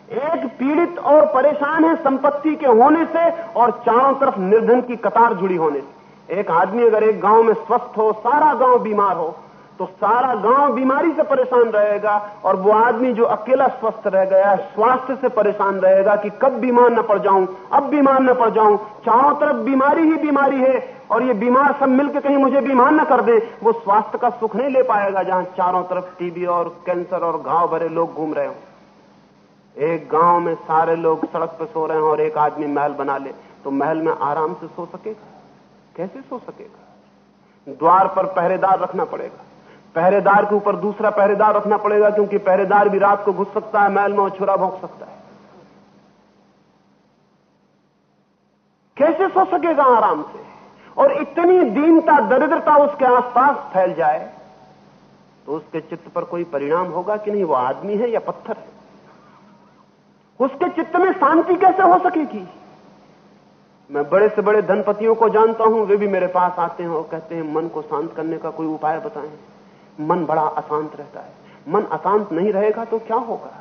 [SPEAKER 2] एक पीड़ित और परेशान है संपत्ति के होने से और चारों तरफ़ निर्धन की कतार जुड़ी होने से। एक आदमी अगर एक गाँव में स्वस्थ हो, सारा गाँव बीमार हो तो सारा गाँव बीमारी से परेशान रहेगा और वो आदमी जो अकेला स्वस्थ रह गया स्वास्थ्य से परेशान रहेगा कि कब बीमार न पड़ जाऊँ, अब बीमार न पड़ जाऊँ। चारों तरफ़ बीमारी ही बीमारी है और ये बीमार सब मिलकर कहीं मुझे बीमार न कर दे, वो स्वास्थ्य का सुख नहीं ले पाएगा जहाँ चारों तरफ़ टीबी और कैंसर और घाव भरे लोग घूम रहे हो। एक गाँव में सारे लोग सड़क पर सो रहे हैं और एक आदमी महल बना ले तो महल में आराम से सो सकेगा? कैसे सो सकेगा? द्वार पर पहरेदार रखना पड़ेगा। पहरेदार के ऊपर दूसरा पहरेदार रखना पड़ेगा, क्योंकि पहरेदार भी रात को घुस सकता है, महल में और छुरा भोंक सकता है। कैसे सो सकेगा आराम से? और इतनी दीनता, दरिद्रता उसके आसपास फैल जाए तो उसके चित्त पर कोई परिणाम होगा कि नहीं? वो आदमी है या पत्थर है? उसके चित्त में शांति कैसे हो सकेगी? मैं बड़े से बड़े धनपतियों को जानता हूँ, वे भी मेरे पास आते हैं और कहते हैं, मन को शांत करने का कोई उपाय बताएँ। मन बड़ा अशांत रहता है। मन अशांत नहीं रहेगा तो क्या होगा?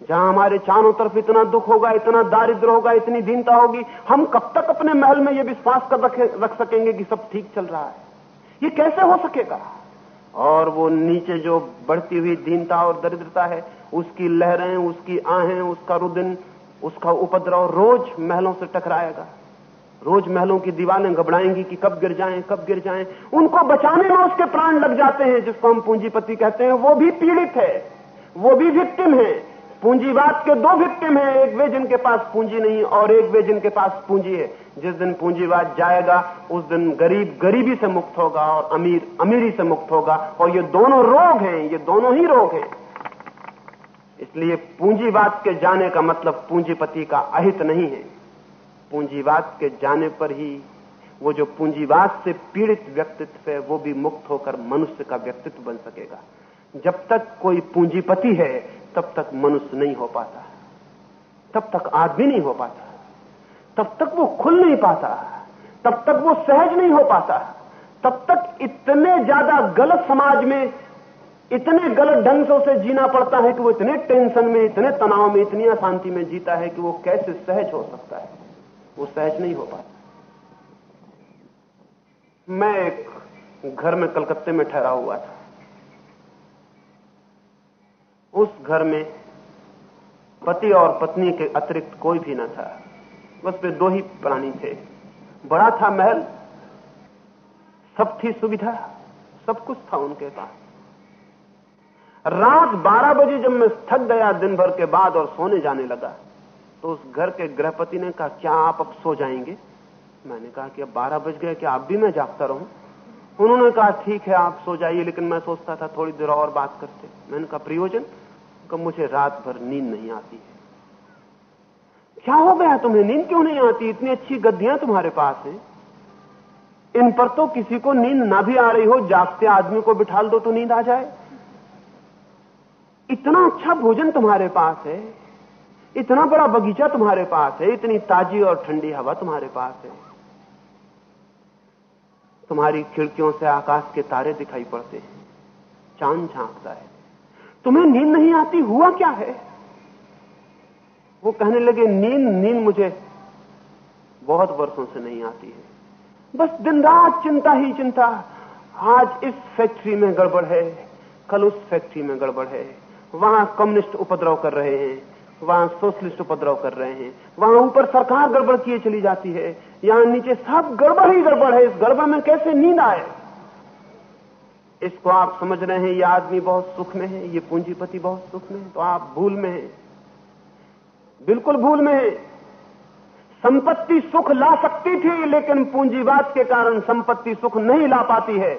[SPEAKER 2] जहाँ हमारे चारों तरफ़ इतना दुख होगा इतना दारिद्र होगा इतनी दीनता होगी हम कब तक अपने महल में यह विश्वास कर रख, रख सकेंगे कि सब ठीक चल रहा है? ये कैसे हो सकेगा? और वो नीचे जो बढ़ती हुई दीनता और दरिद्रता है उसकी लहरें उसकी आहें उसका रुदिन उसका उपद्रव रोज महलों से टकराएगा। रोज महलों की दीवारें घबराएँगी कि कब गिर जाएँ कब गिर जाएँ। उनको बचाने में उसके प्राण लग जाते हैं जिसको हम पूंजीपति कहते हैं। वो भी पीड़ित है वो भी विक्टिम है। पूंजीवाद के दो विक्टिम हैं। एक वे जिनके पास पूंजी नहीं और एक वे जिनके पास पूंजी है। जिस दिन पूंजीवाद जाएगा, उस दिन गरीब गरीबी से मुक्त होगा और अमीर अमीरी से मुक्त होगा। और ये दोनों रोग हैं, ये दोनों ही रोग हैं। इसलिए पूंजीवाद के जाने का मतलब पूंजीपति का अहित नहीं है। पूंजीवाद के जाने पर ही वो जो पूंजीवाद से पीड़ित व्यक्तित्व है, वो भी मुक्त होकर मनुष्य का व्यक्तित्व बन सकेगा। जब तक कोई पूंजीपति है तब तक मनुष्य नहीं हो पाता। तब तक आदमी नहीं हो पाता। तब तक वो खुल नहीं पाता। तब तक वो सहज नहीं हो पाता। तब तक इतने ज़्यादा गलत समाज में, इतने गलत ढंग से उसे जीना पड़ता है कि वो इतने टेंशन में, इतने तनाव में, इतनी अशांति में जीता है कि वो कैसे सहज हो सकता है। वो सहज नहीं हो पाता। मैं एक घर में कलकत्ते में ठहरा हुआ था। उस घर में पति और पत्नी के अतिरिक्त कोई भी न था। बस वे दो ही प्राणी थे। बड़ा था महल, सब थी सुविधा, सब कुछ था उनके पास। रात 12 बजे जब मैं थक गया दिन भर के बाद और सोने जाने लगा तो उस घर के गृहपति ने कहा, क्या आप अब सो जाएँगे? मैंने कहा कि अब 12 बज गए, क्या आप भी मैं जागता रहूँ? उन्होंने कहा, ठीक है, आप सो जाइए, लेकिन मैं सोचता था, थोड़ी देर और बात करते। मैंने कहा, प्रयोजन कि मुझे रात भर नींद नहीं आती है? क्या हो गया? तुम्हें नींद क्यों नहीं आती? इतनी अच्छी गद्दियाँ तुम्हारे पास हैं। इन पर तो किसी को नींद ना भी आ रही हो। जागते आदमी को बिठाल दो तो नींद आ जाए। इतना अच्छा भोजन तुम्हारे पास है। इतना बड़ा बगीचा तुम्हारे पास है। इतनी ताजी और ठंडी हवा तुम्हारे पास है। तुम्हारी खिड़कियों से आकाश के तारे दिखाई पड़ते हैं। चाँद झांकता है। तुम्हें नींद नहीं आती? हुआ क्या है? वो कहने लगे, नींद नींद मुझे बहुत वर्षों से नहीं आती है। बस दिन रात चिंता ही चिंता। आज इस फैक्ट्री में गड़बड़ है, कल उस फैक्ट्री में गड़बड़ है। वहाँ कम्युनिस्ट उपद्रव कर रहे हैं। वहाँ सोशलिस्ट उपद्रव कर रहे हैं। वहाँ ऊपर सरकार गड़बड़ किए चली जाती है। यहाँ नीचे सब गड़बड़ ही गड़बड़ है। इस गड़बड़ में कैसे नींद आए? इसको आप समझ रहे हैं, ये आदमी बहुत सुख में है, ये पूंजीपति बहुत सुख में है तो आप भूल में हैं। बिल्कुल भूल में है। संपत्ति सुख ला सकती थी, लेकिन पूंजीवाद के कारण संपत्ति सुख नहीं ला पाती है।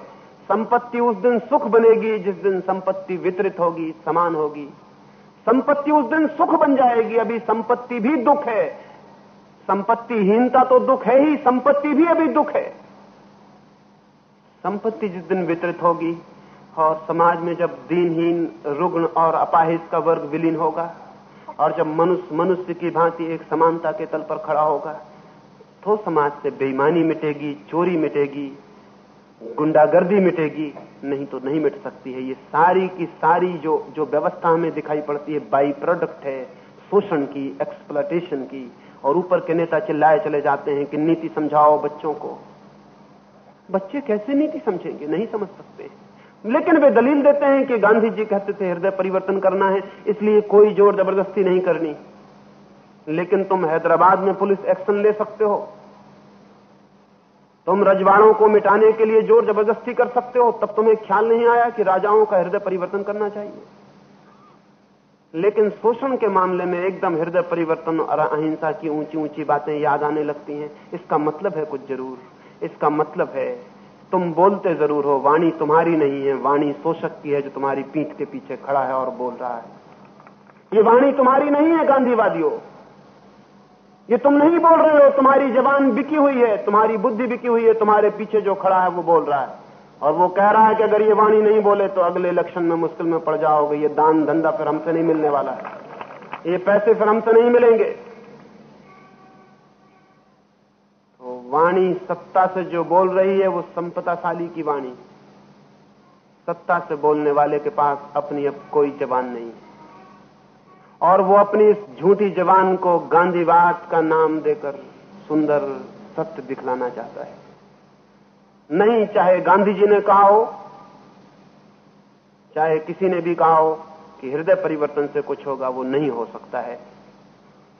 [SPEAKER 2] संपत्ति उस दिन सुख बनेगी, जिस दिन संपत्ति वितरित होगी, समान होगी। संपत्ति उस दिन सुख बन जाएगी, अभी संपत्ति भी दुख है। संपत्तिहीनता तो दुख है ही, संपत्ति भी अभी दुख है। संपत्ति जिस दिन वितरित होगी, और समाज में जब दीनहीन, रुग्ण और अपाहिज का वर्ग विलीन होगा, और जब मनुष्य मनुष्य की भांति एक समानता के तल पर खड़ा होगा तो समाज से बेईमानी मिटेगी, चोरी मिटेगी गुंडागर्दी मिटेगी, नहीं तो नहीं मिट सकती है। ये सारी की सारी जो जो व्यवस्था हमें दिखाई पड़ती है बाई प्रोडक्ट है, शोषण की एक्सप्लाटेशन की। और ऊपर के नेता चिल्लाए चले जाते हैं कि नीति समझाओ बच्चों को। बच्चे कैसे नीति समझेंगे? नहीं समझ सकते। लेकिन वे दलील देते हैं कि गांधी जी कहते थे, हृदय परिवर्तन करना है, इसलिए कोई ज़ोर ज़बरदस्ती नहीं करनी। लेकिन तुम हैदराबाद में पुलिस एक्शन ले सकते हो। तुम रजवाड़ों को मिटाने के लिए ज़ोर ज़बरदस्ती कर सकते हो, तब तुम्हें ख्याल नहीं आया कि राजाओं का हृदय परिवर्तन करना चाहिए। लेकिन शोषण के मामले में एकदम हृदय परिवर्तन और अहिंसा की ऊँची ऊँची बातें याद आने लगती हैं। इसका मतलब है कुछ ज़रूर। इसका मतलब है, तुम बोलते ज़रूर हो, वाणी तुम्हारी नहीं है, वाणी शोषक की है जो तुम्हारी पीठ के पीछे खड़ा है और बोल रहा है। ये वाणी तुम्हारी नहीं है, गांधीवादियों। ये तुम नहीं बोल रहे हो, तुम्हारी जबान बिकी हुई है, तुम्हारी बुद्धि बिकी हुई है, तुम्हारे पीछे जो खड़ा है वो बोल रहा है। और वो कह रहा है कि अगर ये वाणी नहीं बोले तो अगले इलेक्शन में मुश्किल में पड़ जाओगे, ये दान धंधा फिर हमसे नहीं मिलने वाला है। ये पैसे फिर हमसे नहीं मिलेंगे। तो वाणी सत्ता से जो बोल रही है, वो संपदाशाली की वाणी। सत्ता से बोलने वाले के पास अपनी अब कोई जबान नहीं है। और वो अपनी इस झूठी जवान को गांधीवाद का नाम देकर सुंदर सत्य दिखलाना चाहता है। नहीं, चाहे गांधी जी ने कहा हो, चाहे किसी ने भी कहा हो कि हृदय परिवर्तन से कुछ होगा, वो नहीं हो सकता है।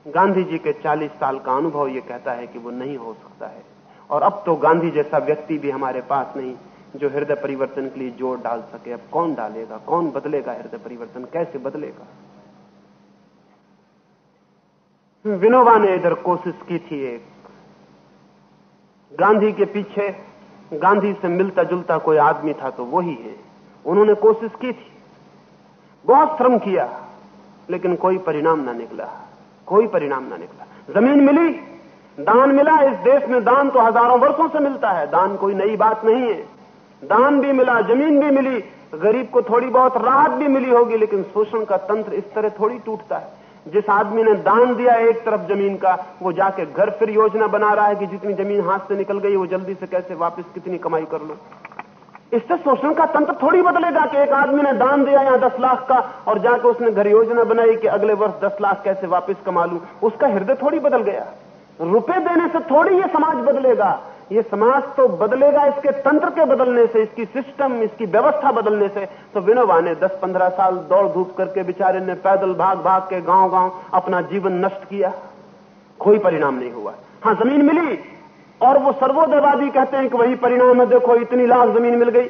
[SPEAKER 2] गांधी जी के 40 साल का अनुभव ये कहता है कि वो नहीं हो सकता है। और अब तो गांधी जैसा व्यक्ति भी हमारे पास नहीं, जो हृदय परिवर्तन के लिए ज़ोर डाल सके। अब कौन डालेगा? कौन बदलेगा हृदय परिवर्तन? कैसे बदलेगा? विनोबा ने इधर कोशिश की थी एक। गांधी के पीछे, गांधी से मिलता जुलता कोई आदमी था तो वही है। उन्होंने कोशिश की थी। बहुत श्रम किया, लेकिन कोई परिणाम ना निकला। कोई परिणाम ना निकला। ज़मीन मिली, दान मिला, इस देश में दान तो हज़ारों वर्षों से मिलता है। दान कोई नई बात नहीं है। दान भी मिला, ज़मीन भी मिली, गरीब को थोड़ी बहुत राहत भी मिली होगी, लेकिन शोषण का तंत्र इस तरह थोड़ी टूटता है। जिस आदमी ने दान दिया एक तरफ़ ज़मीन का, वो जाके घर फिर योजना बना रहा है कि जितनी ज़मीन हाथ से निकल गई, वो जल्दी से कैसे वापस कितनी कमाई कर लो। इससे शोषण का तंत्र थोड़ी बदलेगा कि एक आदमी ने दान दिया यहाँ दस लाख का और जाके उसने घर योजना बनाई कि अगले वर्ष दस लाख कैसे वापस कमा लू। उसका हृदय थोड़ी बदल गया। रुपए देने से थोड़ी ये समाज बदलेगा। ये समाज तो बदलेगा इसके तंत्र के बदलने से, इसकी सिस्टम इसकी व्यवस्था बदलने से। तो विनोबा ने 10-15 साल दौड़ धूप करके बेचारे ने पैदल भाग भाग के गाँव गाँव अपना जीवन नष्ट किया। कोई परिणाम नहीं हुआ। हाँ ज़मीन मिली और वो सर्वोदयवादी कहते हैं कि वही परिणाम है, देखो, इतनी लाख ज़मीन मिल गई।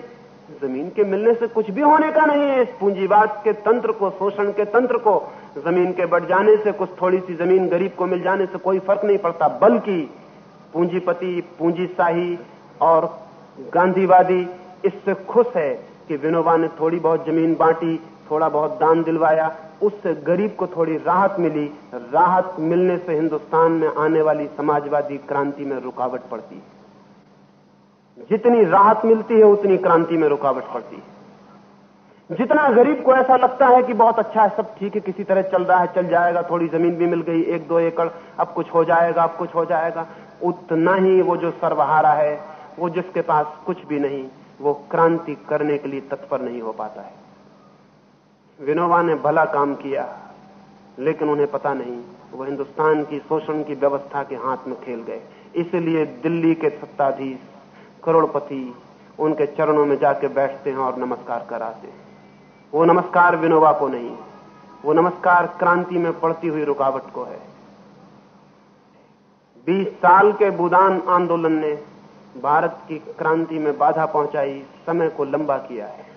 [SPEAKER 2] ज़मीन के मिलने से कुछ भी होने का नहीं है। इस पूंजीवाद के तंत्र को, शोषण के तंत्र को, ज़मीन के बढ़ जाने से, कुछ थोड़ी सी ज़मीन गरीब को मिल जाने से कोई फ़र्क नहीं पड़ता, बल्कि पूंजीपति, पूंजीशाही और गांधीवादी इससे खुश है कि विनोबा ने थोड़ी बहुत ज़मीन बांटी, थोड़ा बहुत दान दिलवाया। उससे गरीब को थोड़ी राहत मिली। राहत मिलने से हिंदुस्तान में आने वाली समाजवादी क्रांति में रुकावट पड़ती है। जितनी राहत मिलती है, उतनी क्रांति में रुकावट पड़ती है। जितना गरीब को ऐसा लगता है कि बहुत अच्छा है, सब ठीक है, किसी तरह चल रहा है, चल जाएगा, थोड़ी ज़मीन भी मिल गई, एक दो एकड़, अब कुछ हो जाएगा, अब कुछ हो जाएगा। उतना ही वो जो सर्वहारा है, वो जिसके पास कुछ भी नहीं, वो क्रांति करने के लिए तत्पर नहीं हो पाता है। विनोबा ने भला काम किया, लेकिन उन्हें पता नहीं, वो हिंदुस्तान की शोषण की व्यवस्था के हाथ में खेल गए। इसलिए दिल्ली के सत्ताधीश, करोड़पति, उनके चरणों में जाके बैठते हैं और नमस्कार कराते हैं। वो नमस्कार विनोबा को नहीं, वो नमस्कार क्रांति में पड़ती हुई रुकावट को है। बीस साल के बुदान आंदोलन ने भारत की क्रांति में बाधा पहुंचाई, समय को लंबा किया है।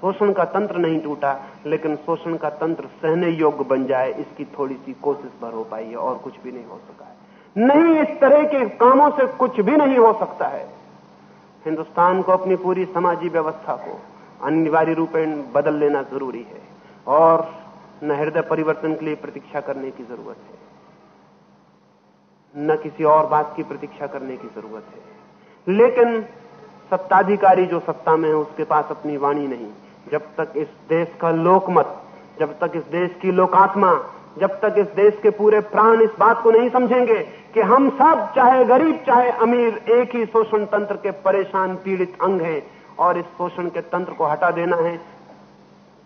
[SPEAKER 2] शोषण का तंत्र नहीं टूटा, लेकिन शोषण का तंत्र सहने योग्य बन जाए, इसकी थोड़ी सी कोशिश भर हो पाई है, और कुछ भी नहीं हो सका है। नहीं, इस तरह के कामों से कुछ भी नहीं हो सकता है। हिंदुस्तान को अपनी पूरी समाजी व्यवस्था को अनिवार्य रूपेण बदल लेना ज़रूरी है, और न हृदय परिवर्तन के लिए प्रतीक्षा करने की ज़रूरत है। न किसी और बात की प्रतीक्षा करने की ज़रूरत है। लेकिन सत्ताधिकारी जो सत्ता में है, उसके पास अपनी वाणी नहीं। जब तक इस देश का लोकमत, जब तक इस देश की लोकात्मा, जब तक इस देश के पूरे प्राण इस बात को नहीं समझेंगे कि हम सब, चाहे गरीब, चाहे अमीर, एक ही शोषण तंत्र के परेशान, पीड़ित अंग हैं और इस शोषण के तंत्र को हटा देना है,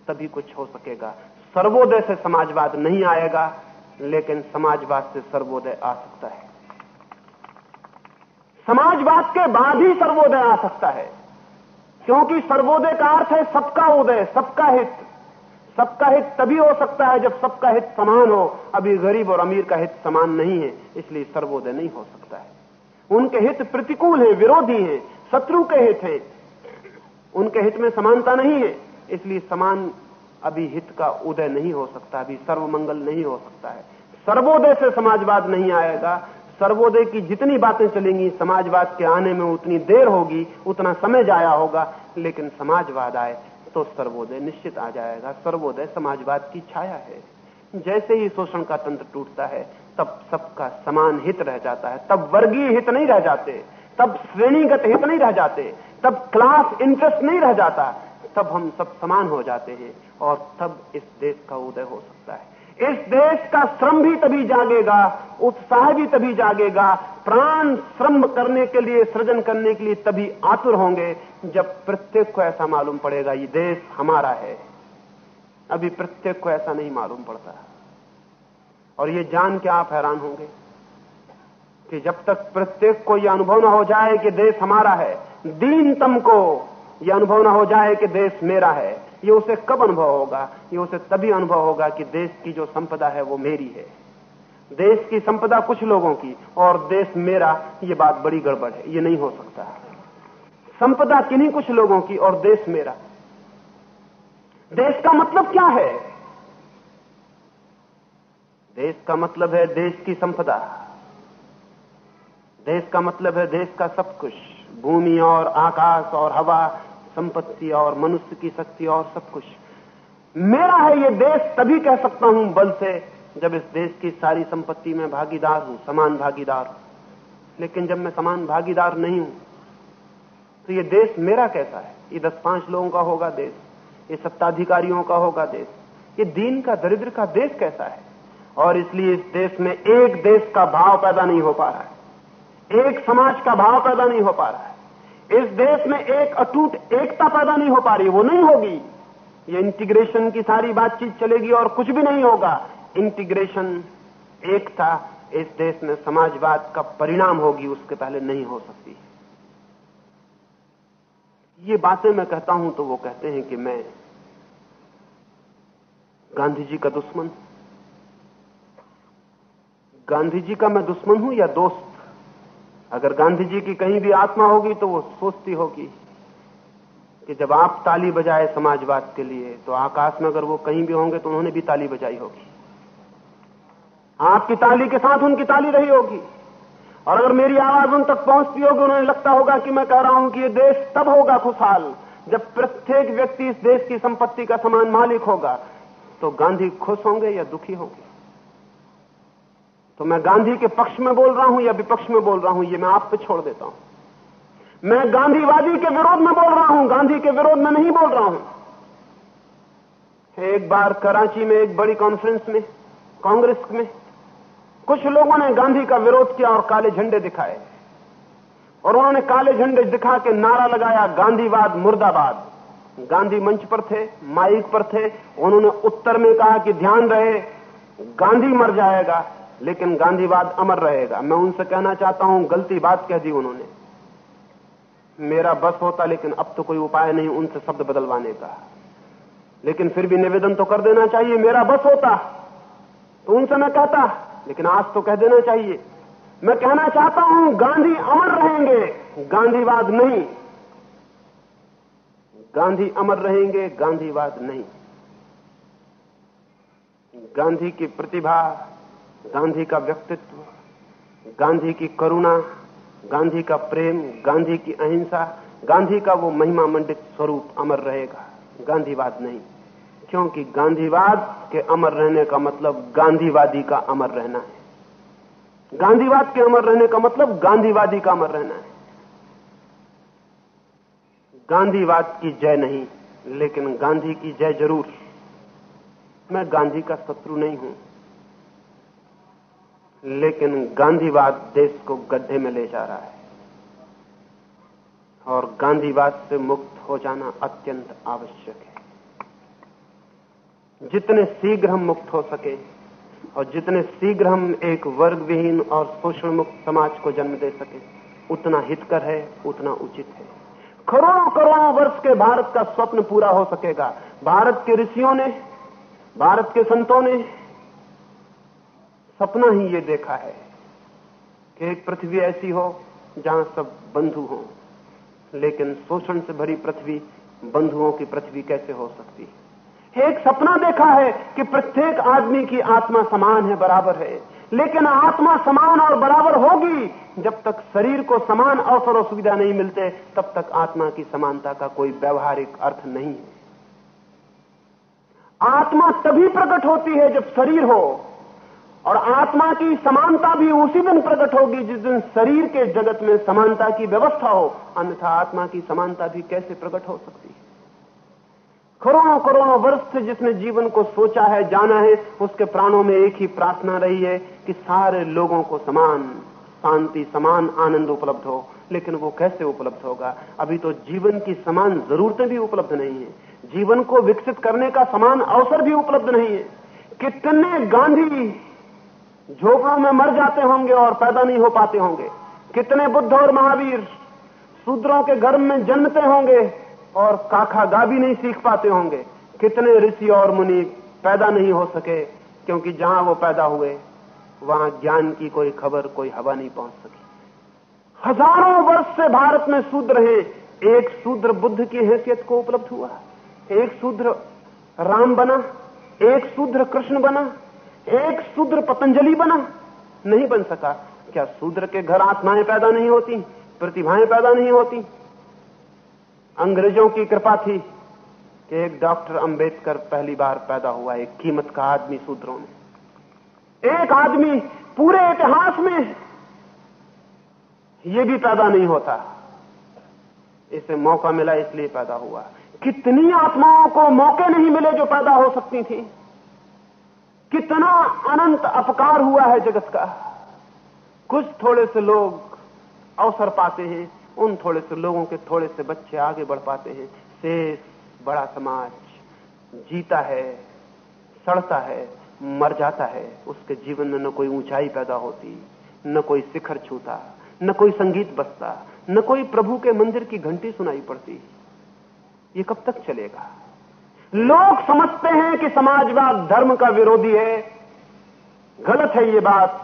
[SPEAKER 2] तभी कुछ हो सकेगा। सर्वोदय से समाजवाद नहीं आएगा। लेकिन समाजवाद से सर्वोदय आ सकता है। समाजवाद के बाद ही सर्वोदय आ सकता है। क्योंकि सर्वोदय का अर्थ है सबका उदय, सबका हित। सबका हित तभी हो सकता है जब सबका हित समान हो। अभी गरीब और अमीर का हित समान नहीं है, इसलिए सर्वोदय नहीं हो सकता है। उनके हित प्रतिकूल है, विरोधी हैं, शत्रु के हित हैं। उनके हित में समानता नहीं है, इसलिए समान अभी हित का उदय नहीं हो सकता, अभी सर्वमंगल नहीं हो सकता है। सर्वोदय से समाजवाद नहीं आएगा। सर्वोदय की जितनी बातें चलेंगी, समाजवाद के आने में उतनी देर होगी, उतना समय जाया होगा, लेकिन समाजवाद आए तो सर्वोदय निश्चित आ जाएगा। सर्वोदय समाजवाद की छाया है। जैसे ही शोषण का तंत्र टूटता है, तब सबका समान हित रह जाता है। तब वर्गीय हित नहीं रह जाते, तब श्रेणीगत हित नहीं रह जाते, तब क्लास इंटरेस्ट नहीं रह जाता। तब हम सब समान हो जाते हैं और तब इस देश का उदय हो सकता है। इस देश का श्रम भी तभी जागेगा, उत्साह भी तभी जागेगा, प्राण श्रम करने के लिए, सृजन करने के लिए तभी आतुर होंगे, जब प्रत्येक को ऐसा मालूम पड़ेगा, ये देश हमारा है। अभी प्रत्येक को ऐसा नहीं मालूम पड़ता। और ये जान के आप हैरान होंगे कि जब तक प्रत्येक को यह अनुभव न हो जाए कि देश हमारा है, दीनतम को यह अनुभव ना हो जाए कि देश मेरा है। ये उसे कब अनुभव होगा? ये उसे तभी अनुभव होगा कि देश की जो संपदा है वो मेरी है। देश की संपदा कुछ लोगों की और देश मेरा, ये बात बड़ी गड़बड़ है। ये नहीं हो सकता। संपदा किन्हीं कुछ लोगों की और देश मेरा। देश का मतलब क्या है? देश का मतलब है देश की संपदा। देश का मतलब है देश का सब कुछ। भूमि और आकाश और हवा संपत्ति और मनुष्य की शक्ति और सब कुछ। मेरा है ये देश, तभी कह सकता हूँ बल से, जब इस देश की सारी संपत्ति में भागीदार हूँ, समान भागीदार हूँ। लेकिन जब मैं समान भागीदार नहीं हूँ तो ये देश मेरा कैसा है? ये दस पाँच लोगों का होगा देश, ये सत्ताधिकारियों का होगा देश। ये दीन का, दरिद्र का देश कैसा है? और इसलिए इस देश में एक देश का भाव पैदा नहीं हो पा रहा है। एक समाज का भाव पैदा नहीं हो पा रहा है। इस देश में एक अटूट एकता पैदा नहीं हो पा रही, वो नहीं होगी। ये इंटीग्रेशन की सारी बातचीत चलेगी और कुछ भी नहीं होगा। इंटीग्रेशन एकता इस देश में समाजवाद का परिणाम होगी, उसके पहले नहीं हो सकती। ये बातें मैं कहता हूँ तो वो कहते हैं कि मैं गांधी जी का दुश्मन। गांधी जी का मैं दुश्मन हूँ या दोस्त? अगर गांधी जी की कहीं भी आत्मा होगी तो वो सोचती होगी कि जब आप ताली बजाए समाजवाद के लिए तो आकाश में अगर वो कहीं भी होंगे तो उन्होंने भी ताली बजाई होगी। आपकी ताली के साथ उनकी ताली रही होगी। और अगर मेरी आवाज़ उन तक पहुँचती होगी, उन्हें लगता होगा कि मैं कह रहा हूँ कि ये देश तब होगा खुशहाल, जब प्रत्येक व्यक्ति इस देश की संपत्ति का समान मालिक होगा। तो गांधी खुश होंगे या दुखी होंगे? तो मैं गांधी के पक्ष में बोल रहा हूँ या विपक्ष में बोल रहा हूँ, ये मैं आप पे छोड़ देता हूँ। मैं गांधीवादी के विरोध में बोल रहा हूँ, गांधी के विरोध में नहीं बोल रहा हूँ। एक बार कराची में एक बड़ी कॉन्फ्रेंस में, कांग्रेस में, कुछ लोगों ने गांधी का विरोध किया और काले झंडे दिखाए। और उन्होंने काले झंडे दिखा के नारा लगाया गांधीवाद मुर्दाबाद। गांधी मंच पर थे, माइक पर थे, उन्होंने उत्तर में कहा कि ध्यान रहे, गांधी मर जाएगा। लेकिन गांधीवाद अमर रहेगा। मैं उनसे कहना चाहता हूँ, गलती बात कह दी उन्होंने। मेरा बस होता, लेकिन अब तो कोई उपाय नहीं उनसे शब्द बदलवाने का। लेकिन फिर भी निवेदन तो कर देना चाहिए, मेरा बस होता। तो उनसे मैं कहता, लेकिन आज तो कह देना चाहिए। मैं कहना चाहता हूँ, गांधी अमर रहेंगे, गांधीवाद नहीं। गांधी अमर रहेंगे, गांधीवाद नहीं। गांधी की प्रतिभा गांधी का व्यक्तित्व, गांधी की करुणा, गांधी का प्रेम, गांधी की अहिंसा, गांधी का वो महिमा मंडित स्वरूप अमर रहेगा। गांधीवाद नहीं, क्योंकि गांधीवाद के अमर रहने का मतलब गांधीवादी का अमर रहना है। गांधीवाद के अमर रहने का मतलब गांधीवादी का अमर रहना है। गांधीवाद की जय नहीं, लेकिन गांधी की जय ज़रूर। मैं गांधी का शत्रु नहीं हूँ। लेकिन गांधीवाद देश को गड्ढे में ले जा रहा है। और गांधीवाद से मुक्त हो जाना अत्यंत आवश्यक है। जितने शीघ्र हम मुक्त हो सके और जितने शीघ्र हम एक वर्ग विहीन और शोषण मुक्त समाज को जन्म दे सके, उतना हितकर है, उतना उचित है। करोड़ों करोड़ों वर्ष के भारत का स्वप्न पूरा हो सकेगा। भारत के ऋषियों ने, भारत के संतों ने सपना ही ये देखा है कि एक पृथ्वी ऐसी हो जहाँ सब बंधु हो। लेकिन शोषण से भरी पृथ्वी बंधुओं की पृथ्वी कैसे हो सकती है? एक सपना देखा है कि प्रत्येक आदमी की आत्मा समान है, बराबर है। लेकिन आत्मा समान और बराबर होगी जब तक शरीर को समान अवसर और सुविधा नहीं मिलते, तब तक आत्मा की समानता का कोई व्यवहारिक अर्थ नहीं है। आत्मा तभी प्रकट होती है जब शरीर हो और आत्मा की समानता भी उसी दिन प्रकट होगी जिस दिन शरीर के जगत में समानता की व्यवस्था हो। अन्यथा आत्मा की समानता भी कैसे प्रकट हो सकती है? करोड़ों करोड़ों वर्ष से जिसने जीवन को सोचा है, जाना है, उसके प्राणों में एक ही प्रार्थना रही है कि सारे लोगों को समान, शांति, समान आनंद उपलब्ध हो। लेकिन वो कैसे उपलब्ध होगा? अभी तो जीवन की समान जरूरतें भी उपलब्ध नहीं है। जीवन को विकसित करने का समान अवसर भी उपलब्ध नहीं है। कितने गांधी झोपड़ों में मर जाते होंगे और पैदा नहीं हो पाते होंगे। कितने बुद्ध और महावीर शूद्रों के गर्भ में जन्मते होंगे और काखा गा भी नहीं सीख पाते होंगे। कितने ऋषि और मुनि पैदा नहीं हो सके, क्योंकि जहाँ वो पैदा हुए, वहाँ ज्ञान की कोई खबर, कोई हवा नहीं पहुँच सकी। हज़ारों वर्ष से भारत में शूद्र हैं। एक शूद्र बुद्ध की हैसियत को उपलब्ध हुआ। एक शूद्र राम बना। एक शूद्र कृष्ण बना। एक शूद्र पतंजलि बना। नहीं बन सका। क्या शूद्र के घर आत्माएँ पैदा नहीं होती? प्रतिभाएँ पैदा नहीं होती? अंग्रेज़ों की कृपा थी कि एक डॉक्टर अंबेडकर पहली बार पैदा हुआ एक कीमत का आदमी सूत्रों में एक आदमी पूरे इतिहास में ये भी पैदा नहीं होता। इसे मौका मिला इसलिए पैदा हुआ। कितनी आत्माओं को मौके नहीं मिले जो पैदा हो सकती थी। कितना अनंत अपकार हुआ है जगत का। कुछ थोड़े से लोग अवसर पाते हैं, उन थोड़े से लोगों के थोड़े से बच्चे आगे बढ़ पाते हैं। शेष बड़ा समाज जीता है, सड़ता है, मर जाता है। उसके जीवन में न कोई ऊंचाई पैदा होती, न कोई शिखर छूता, न कोई संगीत बसता न कोई प्रभु के मंदिर की घंटी सुनाई पड़ती। ये कब तक चलेगा? लोग समझते हैं कि समाजवाद धर्म का विरोधी है। गलत है ये बात।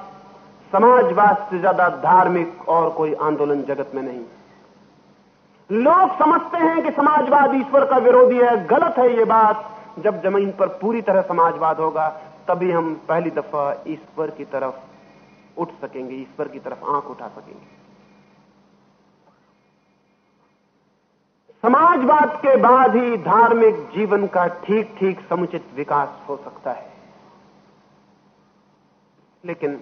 [SPEAKER 2] समाजवाद से ज़्यादा धार्मिक और कोई आंदोलन जगत में नहीं। लोग समझते हैं कि समाजवाद ईश्वर का विरोधी है। गलत है ये बात। जब ज़मीन पर पूरी तरह समाजवाद होगा, तभी हम पहली दफ़ा ईश्वर की तरफ़ उठ सकेंगे, ईश्वर की तरफ़ आँख उठा सकेंगे। समाजवाद के बाद ही धार्मिक जीवन का ठीक ठीक समुचित विकास हो सकता है। लेकिन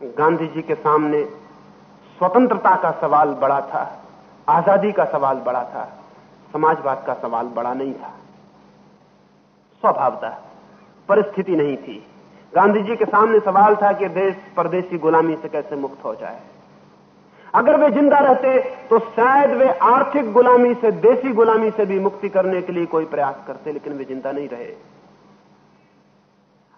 [SPEAKER 2] गांधी जी के सामने स्वतंत्रता का सवाल बड़ा था, आज़ादी का सवाल बड़ा था, समाजवाद का सवाल बड़ा नहीं था। स्वभावता परिस्थिति नहीं थी। गांधी जी के सामने सवाल था कि देश, परदेशी गुलामी से कैसे मुक्त हो जाए। अगर वे ज़िंदा रहते तो शायद वे आर्थिक गुलामी से, देसी गुलामी से भी मुक्ति करने के लिए कोई प्रयास करते, लेकिन वे ज़िंदा नहीं रहे।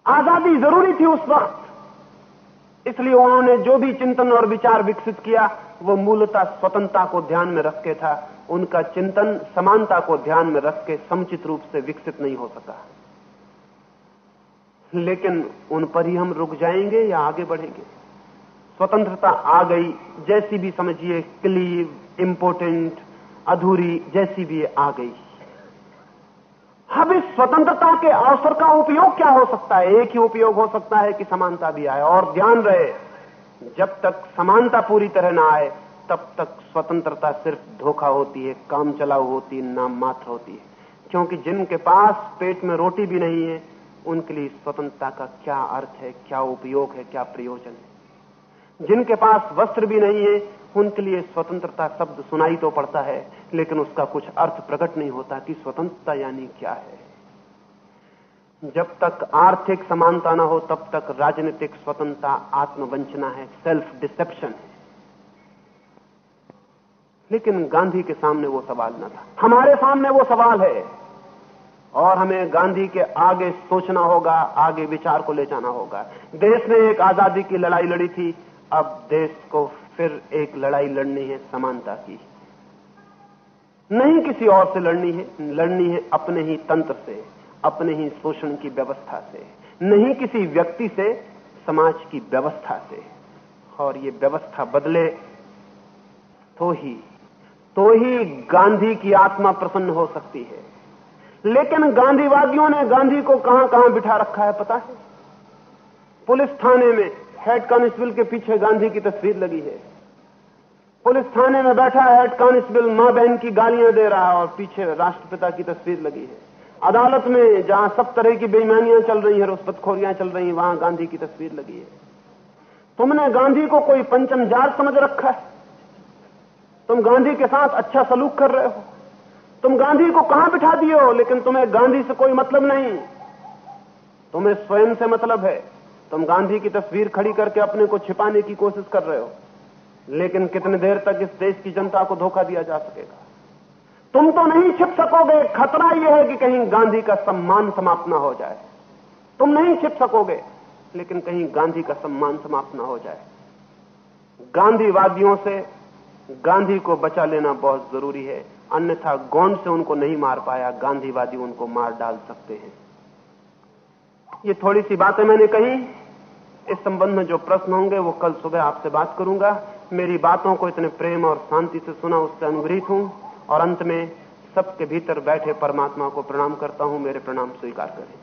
[SPEAKER 2] आज़ादी ज़रूरी थी उस वक्त। इसलिए उन्होंने जो भी चिंतन और विचार विकसित किया, वो मूलतः स्वतंत्रता को ध्यान में रख के था। उनका चिंतन समानता को ध्यान में रख के समुचित रूप से विकसित नहीं हो सका। लेकिन उन पर ही हम रुक जाएँगे या आगे बढ़ेंगे? स्वतंत्रता आ गई, जैसी भी समझिए, क्लीव इम्पोर्टेंट अधूरी, जैसी भी आ गई। अब इस स्वतंत्रता के अवसर का उपयोग क्या हो सकता है? एक ही उपयोग हो सकता है कि समानता भी आए। और ध्यान रहे, जब तक समानता पूरी तरह ना आए, तब तक स्वतंत्रता सिर्फ़ धोखा होती है, काम चलाऊ होती है, नाम मात्र होती है। क्योंकि जिनके पास पेट में रोटी भी नहीं है, उनके लिए स्वतंत्रता का क्या अर्थ है, क्या उपयोग है, क्या प्रयोजन है? जिनके पास वस्त्र भी नहीं है, उनके लिए स्वतंत्रता शब्द सुनाई तो पड़ता है, लेकिन उसका कुछ अर्थ प्रकट नहीं होता कि स्वतंत्रता यानी क्या है। जब तक आर्थिक समानता ना हो, तब तक राजनीतिक स्वतंत्रता आत्मवंचना है सेल्फ डिसेप्शन है। लेकिन गांधी के सामने वो सवाल न था। हमारे सामने वो सवाल है, और हमें गांधी के आगे सोचना होगा, आगे विचार को ले जाना होगा। देश ने एक आज़ादी की लड़ाई लड़ी थी अब देश को फिर एक लड़ाई लड़नी है समानता की। नहीं किसी और से लड़नी है लड़नी है अपने ही तंत्र से, अपने ही शोषण की व्यवस्था से। नहीं किसी व्यक्ति से, समाज की व्यवस्था से। और ये व्यवस्था बदले तो ही तो ही गांधी की आत्मा प्रसन्न हो सकती है। लेकिन गांधीवादियों ने गांधी को कहाँ कहाँ बिठा रखा है पता है? पुलिस थाने में हेड कांस्टेबल के पीछे गांधी की तस्वीर लगी है। पुलिस थाने में बैठा हेड कांस्टेबल माँ बहन की गालियाँ दे रहा है और पीछे राष्ट्रपिता की तस्वीर लगी है। अदालत में जहाँ सब तरह की बेईमानियाँ चल रही हैं रुष्पतखोरियाँ चल रही हैं, वहाँ गांधी की तस्वीर लगी है। तुमने गांधी को कोई पंचम जार समझ रखा है? तुम गांधी के साथ अच्छा सलूक कर रहे हो। तुम गांधी को कहाँ बिठा दिए हो, लेकिन तुम्हें गांधी से कोई मतलब नहीं। तुम्हें स्वयं से मतलब है। तुम गांधी की तस्वीर खड़ी करके अपने को छिपाने की कोशिश कर रहे हो। लेकिन कितने देर तक इस देश की जनता को धोखा दिया जा सकेगा? तुम तो नहीं छिप सकोगे। खतरा यह है कि कहीं गांधी का सम्मान समाप्त ना हो जाए। तुम नहीं छिप सकोगे, लेकिन कहीं गांधी का सम्मान समाप्त ना हो जाए। गांधीवादियों से गांधी को बचा लेना बहुत ज़रूरी है। अन्यथा गौंड से उनको नहीं मार पाया, गांधीवादी उनको मार डाल सकते हैं। ये थोड़ी सी बातें मैंने कही। इस संबंध में जो प्रश्न होंगे, वो कल सुबह आपसे बात करूँगा। मेरी बातों को इतने प्रेम और शांति से सुना, उससे अनुग्रहित हूँ। और अंत में सबके भीतर बैठे परमात्मा को प्रणाम करता हूँ। मेरे प्रणाम स्वीकार करें।